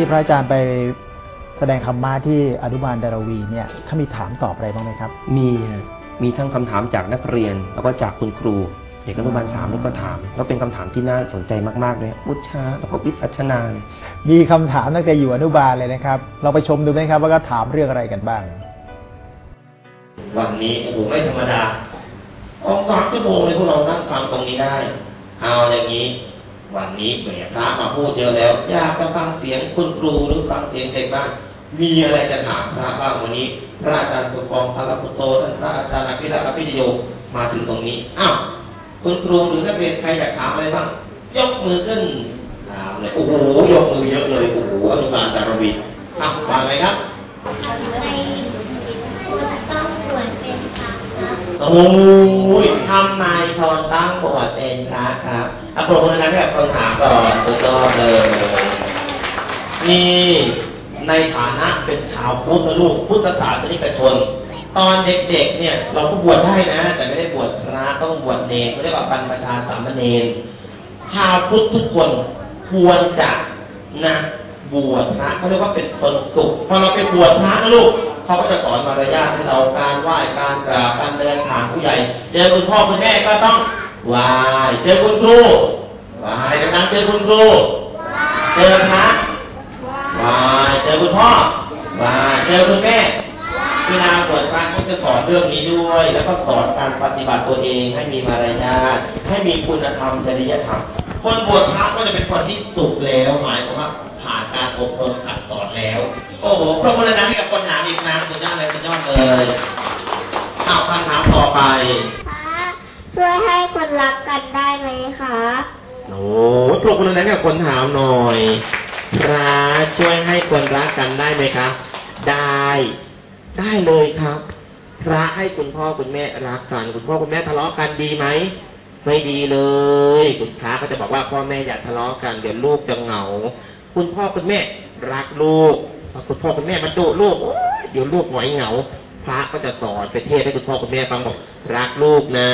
พระอาจารย์ไปแสดงธรรมะที่อนุบาลดารวีเนี่ยเขามีถามตอบอะไรบ้างไหมครับ มีฮะมีทั้งคำถามจากนักเรียนแล้วก็จากคุณครู เด็กอนุบาลสามนี่ก็ถามแล้วเป็นคำถามที่น่าสนใจมากๆเลยพุชชาแล้วก็วิสัชนาเลยมีคำถามตั้งแต่อยู่อนุบาลเลยนะครับ เราไปชมดูไหมครับ ว่าก็ถามเรื่องอะไรกันบ้าง วันนี้โอ้โหไม่ธรรมดาออกสามชั่วโมงเลยพวกเรานั่งฟังตรงนี้ได้ เอาอย่างนี้ วันนี้แหมพระมาพูดเยอะแล้ว อยากจะฟังเสียงคุณครูหรือฟังเสียงเด็กบ้าง มีอะไรจะถามพระบ้างวันนี้ พระอาจารย์สุปองพระพุทโตท่านพระอาจารย์อภิรักษ์อภิโยมาถึงตรงนี้อ้าวคุณครูหรือนักเรียนใครอยากถามอะไรบ้าง ยกมือขึ้นถามเลยโอ้โหยกมือเยอะเลยโอ้โหอนุบาลดารวีอ้าวฟังเลยครับในคุณต้องควรเป็นพระคร โอ้ยทำนายทอนตั้งบวชเป็นพระครับอะปรบมือนะครับให้กับคนถามก่อนสุดยอดเลยนี่ในฐานะเป็นชาวพุทธลูกพุทธศาสนิกชน ตอนเด็กๆเนี่ย เราก็บวชได้นะ แต่ไม่ได้บวชพระต้องบวชเนรเขาเรียกว่าบรรพชาสามเณรชาวพุทธทุกคนควรจะนะบวชพระเขาเรียกว่าเป็นคนสุขพอเราไปบวชพระนะลูก เขาก็จะสอนมารยาทให้เราการไหว้การกราบการเดินทางผู้ใหญ่ เจอคุณพ่อคุณแม่ก็ต้องไหว้เจอคุณครูไหว้กันเจอคุณครูเจอพระไหว้เจอคุณพ่อไหว้เจอคุณแม่เวลาบวชพระก็จะสอนเรื่องนี้ด้วย แล้วก็สอนการปฏิบัติตัวเองให้มีมารยาทให้มีคุณธรรมจริยธรรมคนบวชพระก็จะเป็นคนที่สุขแล้วหมายความว่า ผ่านการอบรมขัดสอนแล้ว โอ้โหปรบมือดังๆให้กับคนถามอีกนะสุดยอดเลยสุดยอดเลยอ้าวคำถามต่อไปคะช่วยให้คนรักกันได้ไหมคะโอ้ปลุกคนนั้นกับคนถามหน่อยพระช่วยให้คนรักกันได้ไหมครับได้ ได้เลยครับพระให้คุณพ่อคุณแม่รักกัน คุณพ่อคุณแม่ทะเลาะกันดีไหมไม่ดีเลย คุณพระก็จะบอกว่าพ่อแม่อย่าทะเลาะกันเดี๋ยวลูกจะเหงา คุณพ่อคุณแม่รักลูกคุณพ่อคุณแม่มาดุลูกอยเดี๋ยวลูกหงอยเหงา พระก็จะสอนไปเทศให้คุณพ่อคุณแม่ฟังบอกรักลูกนะ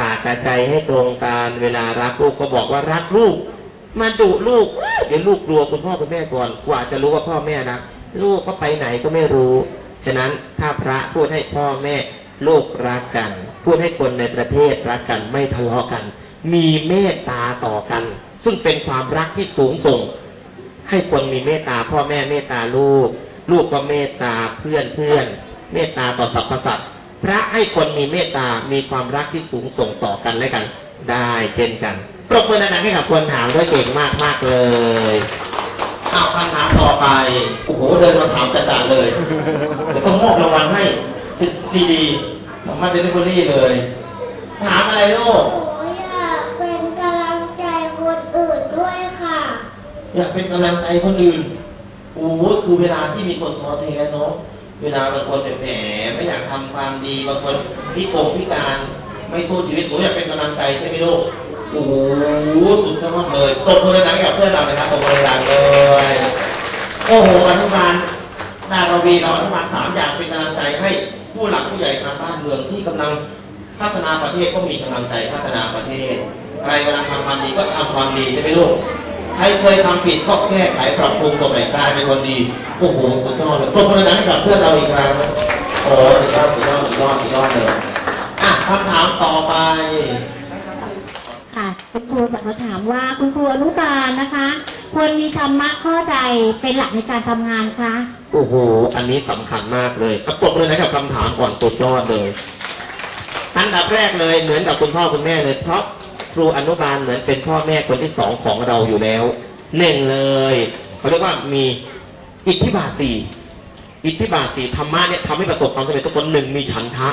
ปากกระใจให้ตรงกันเวลารักลูกก็บอกว่ารักลูก มาดุลูกเดี๋ยวลูกกลัวคุณพ่อคุณแม่ก่อนกว่าจะรู้ว่าพ่อแม่รักลูกก็ไปไหนก็ไม่รู้ ฉะนั้นถ้าพระพูดให้พ่อแม่ลูกรักกัน พูดให้คนในประเทศรักกันไม่ทะเลาะกัน มีเมตตาต่อกัน ซึ่งเป็นความรักที่สูงส่ง ให้คนมีเมตตาพ่อแม่เมตตาลูก ลูกก็เมตตาเพื่อนเพื่อนเมตตาต่อสรรพสัตว์พระให้คนมีเมตตา มีความรักที่สูงส่งต่อกันและกัน ได้เช่นกันปรบมือดังๆให้กับคนถามด้วยเก่งมากมากเลยอ้าคำถามต่อไปโอ้โหเดินมาถามจัดๆเลยเดี๋ยวต้องมอบรางวัลให้เป็นซีดีของมาเดลิเวอรี่เลย ถามอะไรลูกหนูอยากเป็นกำลังใจคนอื่นด้วยค่ะ อยากเป็นกำลังใจคนอื่นโอ้โหคือเวลาที่มีคนท้อแท้เนาะเวลาบางคนแบบแหมไม่อยากทำความดีบางคนพิกงพิการไม่สู้ชีวิตหนูอยากเป็นกำลังใจใช่ไหมลูกโอ้โหสุดยอดเลยตบมือดังๆกับเพื่อนเรานะครับตบมือดังๆเลยโอ้โหอนุบาลนาราวีเราอนุบาลสามอย่างเป็นกำลังใจให้ผู้หลักผู้ใหญ่ทางบ้านเมืองที่กำลังพัฒนาประเทศก็มีกำลังใจพัฒนาประเทศใครกำลังทำความดีก็ทำความดีใช่ไหมลูก ใครเคยทำผิดก็แก้ไขปรับปรุงตัวใหม่กลายเป็นคนดีโอ้โหสุดยอดเลยปรบมือดังให้กับเพื่อนเราอีกครั้งโอ้โหสุดยอดสุดยอดสุดยอดสุดยอดเลยอะคำถามต่อไปค่ะคุณครูฝากถามว่าคุณครูอนุบาลนะคะ ควรมีธรรมะข้อใดเป็นหลักในการทำงานคะโอ้โหอันนี้สำคัญมากเลยกระปรบเลยนะครับคำถามก่อนสุดยอดเลย อันดับแรกเลยเหมือนกับคุณพ่อคุณแม่เลยเพราะค รูอนุบาลเหมือนเป็นพ่อแม่คนที่สองของเราอยู่แล้วหนึ่งเลยเขาเรียกว่ามีอิทธิบาทสี่อิทธิบาทสี่ธรรมะเนี่ยทำให้ประสบความสำเร็จทุกคนหนึ่งมีฉันทะ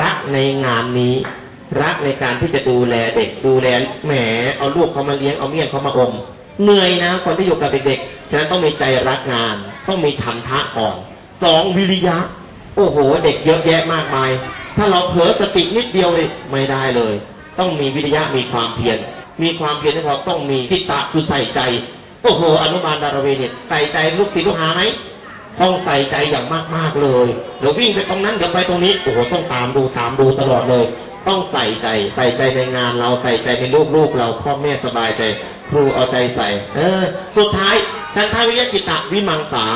รักในงานนี้ รักในการที่จะดูแลเด็กดูแลแหมเอาลูกเขามาเลี้ยงเอาเมี่ยงเขามาอมเหนื่อยนะคนที่อยู่กับเด็กๆฉะนั้นต้องมีใจรักงาน ต้องมีฉันทะก่อนสองวิริยะ โอ้โห เด็กเยอะแยะมากมาย ถ้าเราเผลอสตินิดเดียวเลยไม่ได้เลย ต้องมีวิริยะมีความเพียรมีความเพียรที่พอต้องมีทิฏฐะคือใส่ใจโอ้โหอนุบาลดารเวเนี่ยใส่ใจลูกศิษย์ลูกหาไหมต้องใส่ใจอย่างมากๆเลยเดี๋ยววิ่งไปตรงนั้นเดี๋ยวไปตรงนี้โอ้โหต้องตามดูตามดูตลอดเลย ต้องใส่ใจใส่ใจในงานเราใส่ใจในลูกลูกๆเราพ่อแม่สบายใจครูเอาใจใส่ เออ สุดท้ายฉันทาวิยจิตตะวิมังสา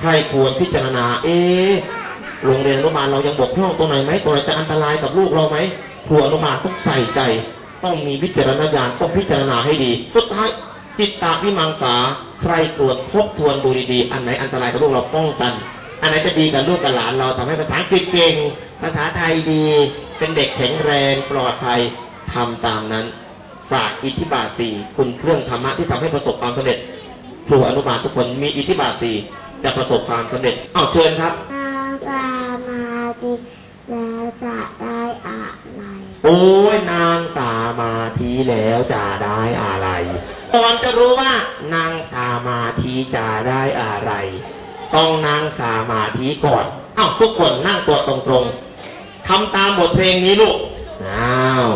ใครควรพิจารณา เอโรงเรียนอนุบาลเรายังบกพร่องตรงไหนไหมตรงไหนจะอันตรายกับลูกเราไหม ครูอนุบาต้องใส่ใจ ต้องมีวิจารณญาณต้องพิจารณาให้ดี สุดท้ายจิตตาวิมังสาใครตรวจทบทวนดูดีๆ อันไหนอันตรายกับลูกเราป้องกัน อันไหนจะดีกับลูกกับหลานเราทำให้ภาษาอังกฤษเก่ง ภาษาไทยดี เป็นเด็กแข็งแรงปลอดภัยทำตามนั้น ฝากอิทธิบาทสี่คุณเครื่องธรรมะที่ทำให้ประสบความสำเร็จครูอนุบาลทุกคนมีอิทธิบาทสี่จะประสบความสำเร็จอ้าวเชิญครับนาสมาธิแล้วจะได้อะไร โอ้ยนางสามาธิแล้วจะได้อะไรก่อนจะรู้ว่านางสามาธิจะได้อะไร ต้องนั่งสามาธิก่อนอ้าวทุกคนนั่งตัวตรงๆทำตามบทเพลงนี้ลูกอ้าว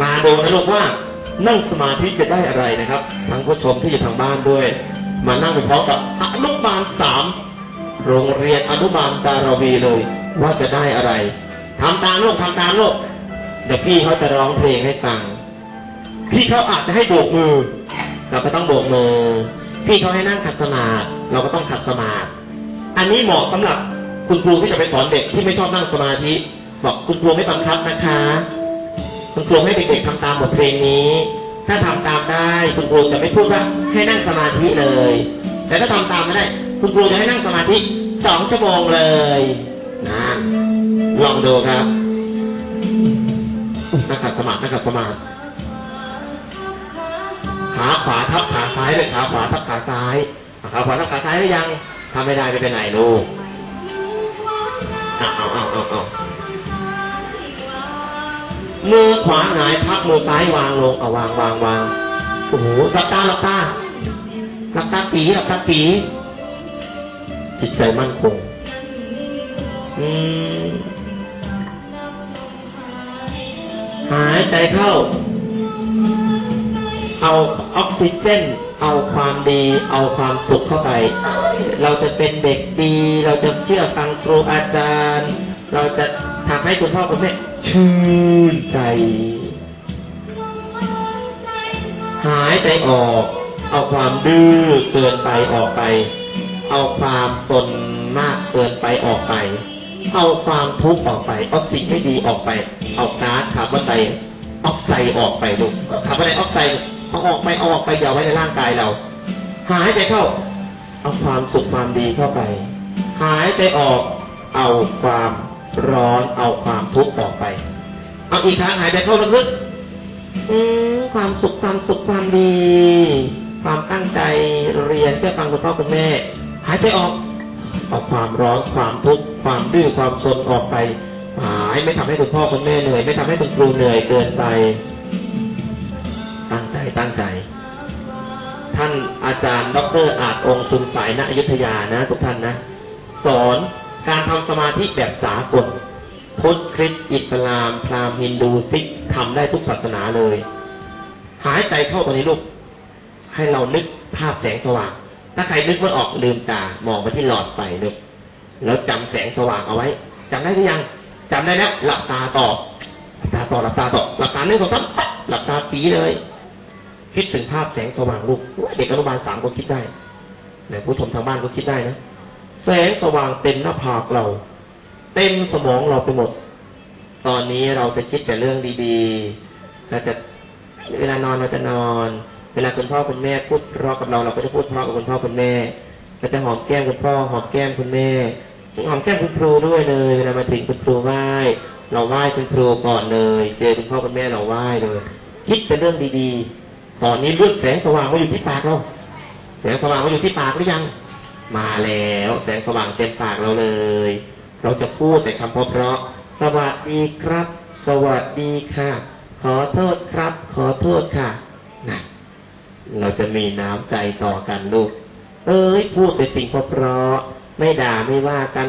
มาดูนะลูกว่า นั่งสมาธิจะได้อะไรนะครับทั้งผู้ชมที่อยู่ทางบ้านด้วย มานั่งไปพร้อมกับอนุบาลสามโรงเรียนอนุบาลดารวีเลย ว่าจะได้อะไร ทำตามลูกทำตามลูกเดี๋ยวพี่เขาจะร้องเพลงให้ฟัง พี่เขาอาจจะให้โบกมือ เราก็ต้องโบกมือ พี่เขาให้นั่งขัดสมาธิเราก็ต้องขัดสมาธิอันนี้เหมาะสำหรับคุณครูที่จะไปสอนเด็กที่ไม่ชอบนั่งสมาธิ บอกคุณครูไม่บังคับนะคะ คุณครูให้เด็กๆทำตามบทเพลงนี้ ถ้าทำตามได้คุณครูจะไม่พูดว่าให้นั่งสมาธิเลย แต่ถ้าทำตามไม่ได้ คุณครูจะให้นั่งสมาธิสองชั่วโมงเลย นะ ลองดูครับนักขัดสมาธินักขัดสมาธิขาขวาทับขาซ้ายเลยขาขวาทับขาซ้ายขาขวาทับขาซ้ายหรือยังทำไม่ได้ไม่เป็นไรลูกเอาเอาเอาเอาเอามือขวาหงายพักมือซ้ายวางลงเอาวางวางวางโอ้โหลับตาลับตาลับตาปีลับตาปีจิตใจมั่นคง อืมหายใจเข้า เอาออกซิเจน เอาความดี เอาความสุขเข้าไป เราจะเป็นเด็กดี เราจะเชื่อฟังครูอาจารย์ เราจะทำให้คุณพ่อคุณแม่ชื่นใจ หายใจออก เอาความดื้อเกินไปออกไป เอาความสนมากเกินไปออกไป เอาความทุกข์ออกไปเอาสิ่งไม่ดีออกไป เอาก๊าซคาร์บอนไดออกไซด์ออกไปลูกคาร์บอนไดออกไซด์เอาออกไปเอาออกไปอย่าไว้ในร่างกายเรา หายใจเข้า เอาความสุขความดีเข้าไป หายใจออก เอาความร้อนเอาความทุกข์ออกไป เอาอีกครั้งหายใจเข้าลึกๆความสุขความสุขความดี ความตั้งใจเรียนเชื่อฟังคุณพ่อคุณแม่ หายใจออก เอาความร้อนความทุกข์ความดื้อความซนออกไปหายไม่ทำให้คุณพ่อคุณแม่เหนื่อย ไม่ทำให้คุณครูเหนื่อยเกินไป ตั้งใจตั้งใจ ท่านอาจารย์ ดรอาจองค์สุนสายณอยุธยานะ ทุกท่านนะ สอนการทำสมาธิแบบสากลพุทธคริสต์อิสลาม พราหมณ์ฮินดูซิกทำได้ทุกศาสนาเลย หายใจเข้าตรงนี้ลูกให้เรานึกภาพแสงสว่าง ถ้าใครนึกไม่ออกลืมตามองไปที่หลอดไฟนึกแล้วจำแสงสว่างเอาไว้จำได้หรือยังจำได้แล้วหลับตาต่อหลับตาต่อหลับตาต่อหลับตาหนึ่งสองสามหลับตาปีเลย คิดถึงภาพแสงสว่างลูกเด็กอนุบาลสามก็คิดได้ไหนผู้ชมทางบ้านก็คิดได้นะแสงสว่างเต็มหน้าผากเรา เต็มสมองเราไปหมด ตอนนี้เราจะคิดแต่เรื่องดีๆเราจะเวลานอนเราจะนอน วลาคุณพ่อคุณแม่พูดเพราะกับเราเราก็จะพูดเพราะกับคุณพ่อคุณแม่เราจะหอมแก้มคุณพ่อหอมแก้มคุณแม่หอมแก้มคุณครูด้วยเลยเวลามาถึงคุณครูไหว้เราไหว้คุณครูก่อนเลย เจอคุณพ่อคุณแม่เราไหว้เลย คิดแต่เรื่องดีๆ ตอนนี้เลือดแสงสว่างมาอยู่ที่ปากเราแสงสว่างมาอยู่ที่ปากหรือยัง มาแล้ว แสงสว่างเต็มปากเราเลย เราจะพูดแต่คำเพราะสวัสดีครับ สวัสดีค่ะ ขอโทษครับ ขอโทษค่ะนะ เราจะมีน้ำใจต่อกันลูก เอ้ยพูดแต่สิ่งเพราะๆไม่ด่าไม่ว่ากัน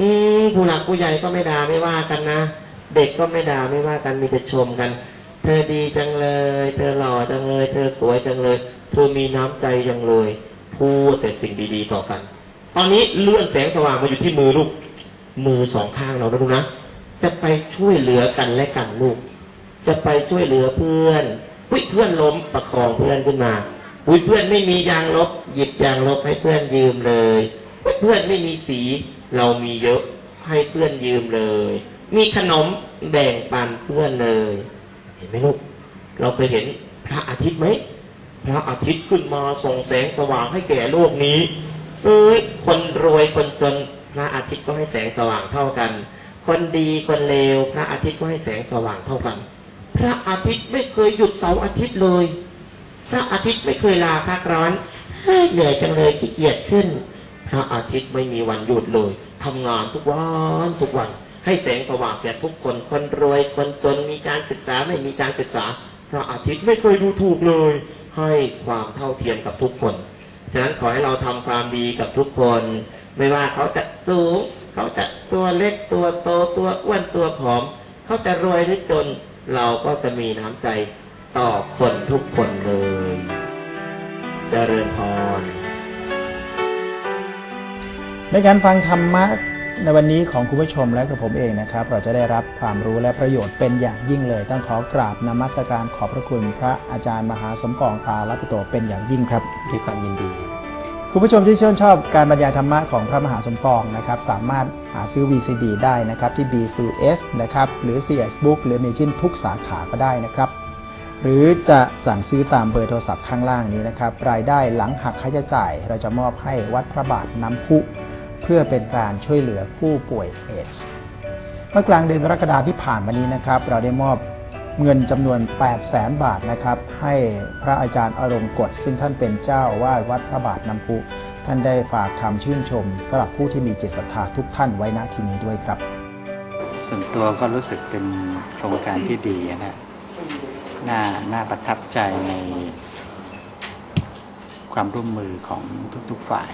อืมผู้หลักผู้ใหญ่ก็ไม่ด่าไม่ว่ากันนะ เด็กก็ไม่ด่าไม่ว่ากันมีแต่ชมกัน เธอดีจังเลย เธอหล่อจังเลย เธอสวยจังเลยเธอมีน้ำใจจังเลย พูดแต่สิ่งดีๆต่อกัน ตอนนี้เลื่อนแสงสว่างมาอยู่ที่มือลูก มือสองข้างเรานะลูกนะ จะไปช่วยเหลือกันและกันลูก จะไปช่วยเหลือเพื่อน อุ้ยเพื่อนล้มประคองเพื่อนขึ้นมาอุ้ยเพื่อนไม่มียางลบ หยิบยางลบให้เพื่อนยืมเลยเพื่อนไม่มีสี เรามีเยอะให้เพื่อนยืมเลย มีขนมแบ่งปันเพื่อนเลย เห็นไหมลูกเราเคยเห็นพระอาทิตย์ไหมพระอาทิตย์ขึ้นมาส่งแสงสว่างให้แก่โลกนี้เอ้ยคนรวยคนจนพระอาทิตย์ก็ให้แสงสว่างเท่ากัน คนดีคนเลวพระอาทิตย์ก็ให้แสงสว่างเท่ากัน พระอาทิตย์ไม่เคยหยุดเสาร์อาทิตย์เลย พระอาทิตย์ไม่เคยลาพักร้อนเฮ้เหนื่อยจังเลยขี้เกียจขึ้น พระอาทิตย์ไม่มีวันหยุดเลยทำงานทุกวันทุกวัน ให้แสงสว่างแก่ทุกคนคนรวยคนจนมีการศึกษาไม่มีการศึกษา พระอาทิตย์ไม่เคยดูถูกเลย ให้ความเท่าเทียมกับทุกคนฉะนั้นขอให้เราทำความดีกับทุกคน ไม่ว่าเขาจะสูงเขาจะตัวเล็กตัวโตตัวอ้วนตัวผอม เขาจะรวยหรือจน เราก็จะมีน้ำใจต่อคนทุกคนเลยเจริญพรในการฟังธรรมะในวันนี้ของคุณผู้ชมและกับผมเองนะครับ เราจะได้รับความรู้และประโยชน์เป็นอย่างยิ่งเลย ต้องขอกราบนมัสการขอบพระคุณพระอาจารย์มหาสมปองตาลัปิโตเป็นอย่างยิ่งครับด้วยความยินดี คุณผู้ชมที่ชื่นชอบการบรรยายธรรมะของพระมหาสมปองนะครับสามารถหาซื้อ VCD ได้นะครับที่ B4S นะครับหรือ CS Book หรือ m a g i n ทุกสาขาก็ได้นะครับ หรือจะสั่งซื้อตามเบอร์โทรศัพท์ข้างล่างนี้นะครับรายได้หลังหักค่าใช้จ่าย เราจะมอบให้วัดพระบาทน้ำพุ เพื่อเป็นการช่วยเหลือผู้ป่วยเอดส์เมื่อกลางเดือนกรกฎาคมที่ผ่านมานี้นะครับ เราได้มอบ เงินจำนวน 8 0 0แสนบาทนะครับ ให้พระอาจารย์อารมณ์กฎซึ่งท่านเป็นเจ้าวาดวัดพระบาทน้ำพุท่านได้ฝากคำชื่นชมสำหรับผู้ที่มีจิตศรัทธาทุกท่านไว้ณที่นี้ด้วยครับ ส่วนตัวก็รู้สึกเป็นโครงการที่ดีนะน่าน่าประทับใจในความร่วมมือของทุก ๆฝ่าย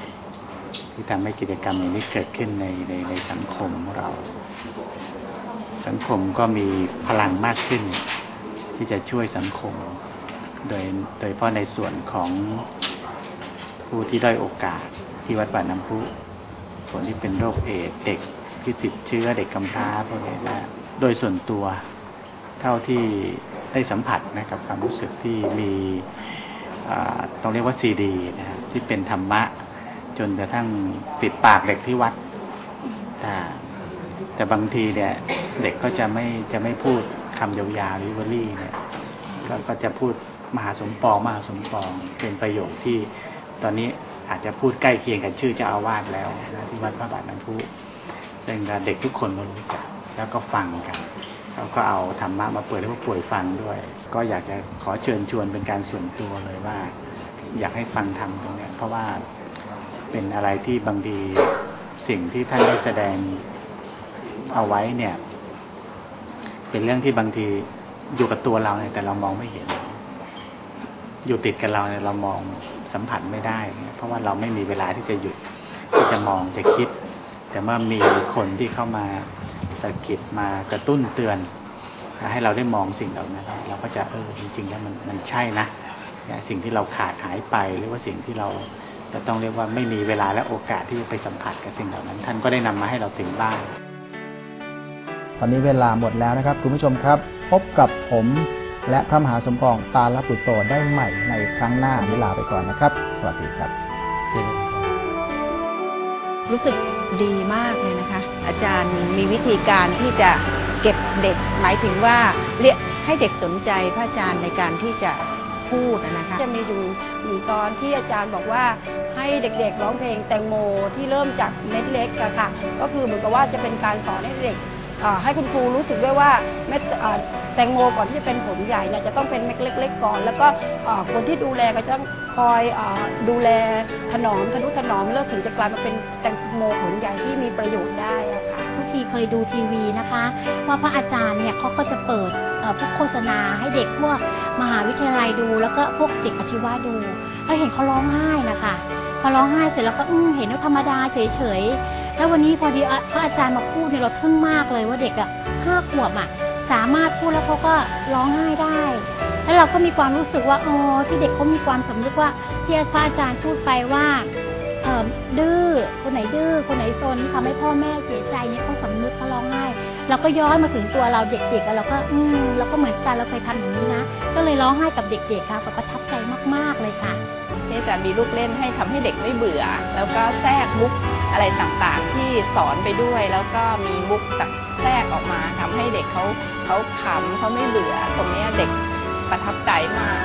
ที่ทำให้กิจกรรมอย่างนี้เกิดขึ้นในในในสังคมของเรา สังคมก็มีพลังมากขึ้น ที่จะช่วยสังคม โดยโดยเฉพาะในส่วนของผู้ที่ได้โอกาสที่วัดป่าน้ำพุคนที่เป็นโรคเอดส์เด็กที่ติดเชื้อเด็กกำพร้าพวกนี้นะโดยส่วนตัวเท่าที่ได้สัมผัสนะครับความรู้สึกที่มีต้องเรียกว่าซีดีนะฮะที่เป็นธรรมะ จนกระทั่งติดปากเด็กที่วัด แต่บางทีเนี่ย เด็กก็จะไม่จะไม่พูดคำยาวๆวิวลี่เนี่ยก็ก็จะพูดมหาสมปองมหาสมปองเป็นประโยคที่ตอนนี้อาจจะพูดใกล้เคียงกันชื่อเจ้าอาวาสแล้วนะที่วัดพระบาทน้ำพุซึ่งเด็กทุกคนก็รู้จักแล้วก็ฟังกันแล้วก็เอาธรรมะมาเปิดให้ผู้ป่วยฟังด้วย ก็อยากจะขอเชิญชวนเป็นการส่วนตัวเลยว่า อยากให้ฟังธรรมตรงนี้เพราะว่าเป็นอะไรที่บางทีสิ่งที่ท่านได้แสดง เอาไว้เนี่ย เป็นเรื่องที่บางทีอยู่กับตัวเราเนี่ยแต่เรามองไม่เห็น อยู่ติดกับเราเนี่ยเรามองสัมผัสไม่ได้ เพราะว่าเราไม่มีเวลาที่จะหยุดที่จะมองจะคิด แต่เมื่อมีคนที่เข้ามาสะกิดมากระตุ้นเตือนให้เราได้มองสิ่งเหล่านั้นเราก็จะเออจริง ๆ แล้วมันมันใช่นะสิ่งที่เราขาดหายไปหรือว่าสิ่งที่เราจะต้องเรียกว่าไม่มีเวลาและโอกาสที่จะไปสัมผัสกับสิ่งเหล่านั้น ท่านก็ได้นำมาให้เราถึงบ้าน ตอนนี้เวลาหมดแล้วนะครับ คุณผู้ชมครับ พบกับผมและพระมหาสมปองตาลปุตโตได้ใหม่ในครั้งหน้านี้ลาไปก่อนนะครับ สวัสดีครับรู้สึกดีมากเลยนะคะ อาจารย์มีวิธีการที่จะเก็บเด็ก หมายถึงว่าเรียกให้เด็กสนใจพระอาจารย์ในการที่จะพูดอะนะคะจะมีอยู่อยู่ตอนที่อาจารย์บอกว่าให้เด็กๆร้องเพลงแตงโมที่เริ่มจากเม็ดเล็กอะค่ะ ก็คือเหมือนกับว่าจะเป็นการสอนให้เด็กเอ่อ ให้คุณครูรู้สึกด้วยว่าเม็ดแตงโมก่อนที่จะเป็นผลใหญ่เนี่ยจะต้องเป็นเม็ดเล็ก ๆ ก่อน แล้วก็คนที่ดูแลก็จะต้องคอยอดูแลถนอมทนุถนอมเลิกถึงจะกลายมาเป็นแตงโมผลใหญ่ที่มีประโยชน์ได้ค่ะทุกทีเคยดูทีวีนะคะ ว่าพระอาจารย์เนี่ยเขาก็จะเปิดพวกโฆษณาให้เด็กพวกมหาวิทยาลัยดู แล้วก็พวกเด็กอาชีวะดูแล้วเห็นเขาร้องไห้นะคะ พอร้องไห้เสร็จแล้วก็อืเห็นว่าธรรมดาเฉยๆแล้ววันนี้พอดีอะพระอาจารย์มาพูดเนี่ยเราทึ่งมากเลยว่าเด็กอะห้าขวบอะสามารถพูดแล้วเขาก็ร้องไห้ได้ แล้วเราก็มีความรู้สึกว่าอ๋อที่เด็กเขามีความสำนึกว่าที่พระอาจารย์พูดไปว่าเอ่อดื้อคนไหนดื้อคนไหนซนทำให้พ่อแม่เสียใจเนี่ยเขาสำนึกเขาร้องไห้เราก็ย้อนมาถึงตัวเราเด็กๆเราก็อืมเราก็เหมือนกันเราเคยทำอย่างนี้นะ ก็เลยร้องไห้กับเด็กๆค่ะก็ประทับใจมากๆเลยค่ะ ที่อาจารย์มีลูกเล่นให้ทำให้เด็กไม่เบื่อ แล้วก็แทรกมุกอะไรต่างๆ ที่สอนไปด้วย แล้วก็มีมุกตักแทรกออกมาทำให้เด็กเขาเขาขำเขาไม่เบื่อ ตรงนี้เด็กประทับใจมาก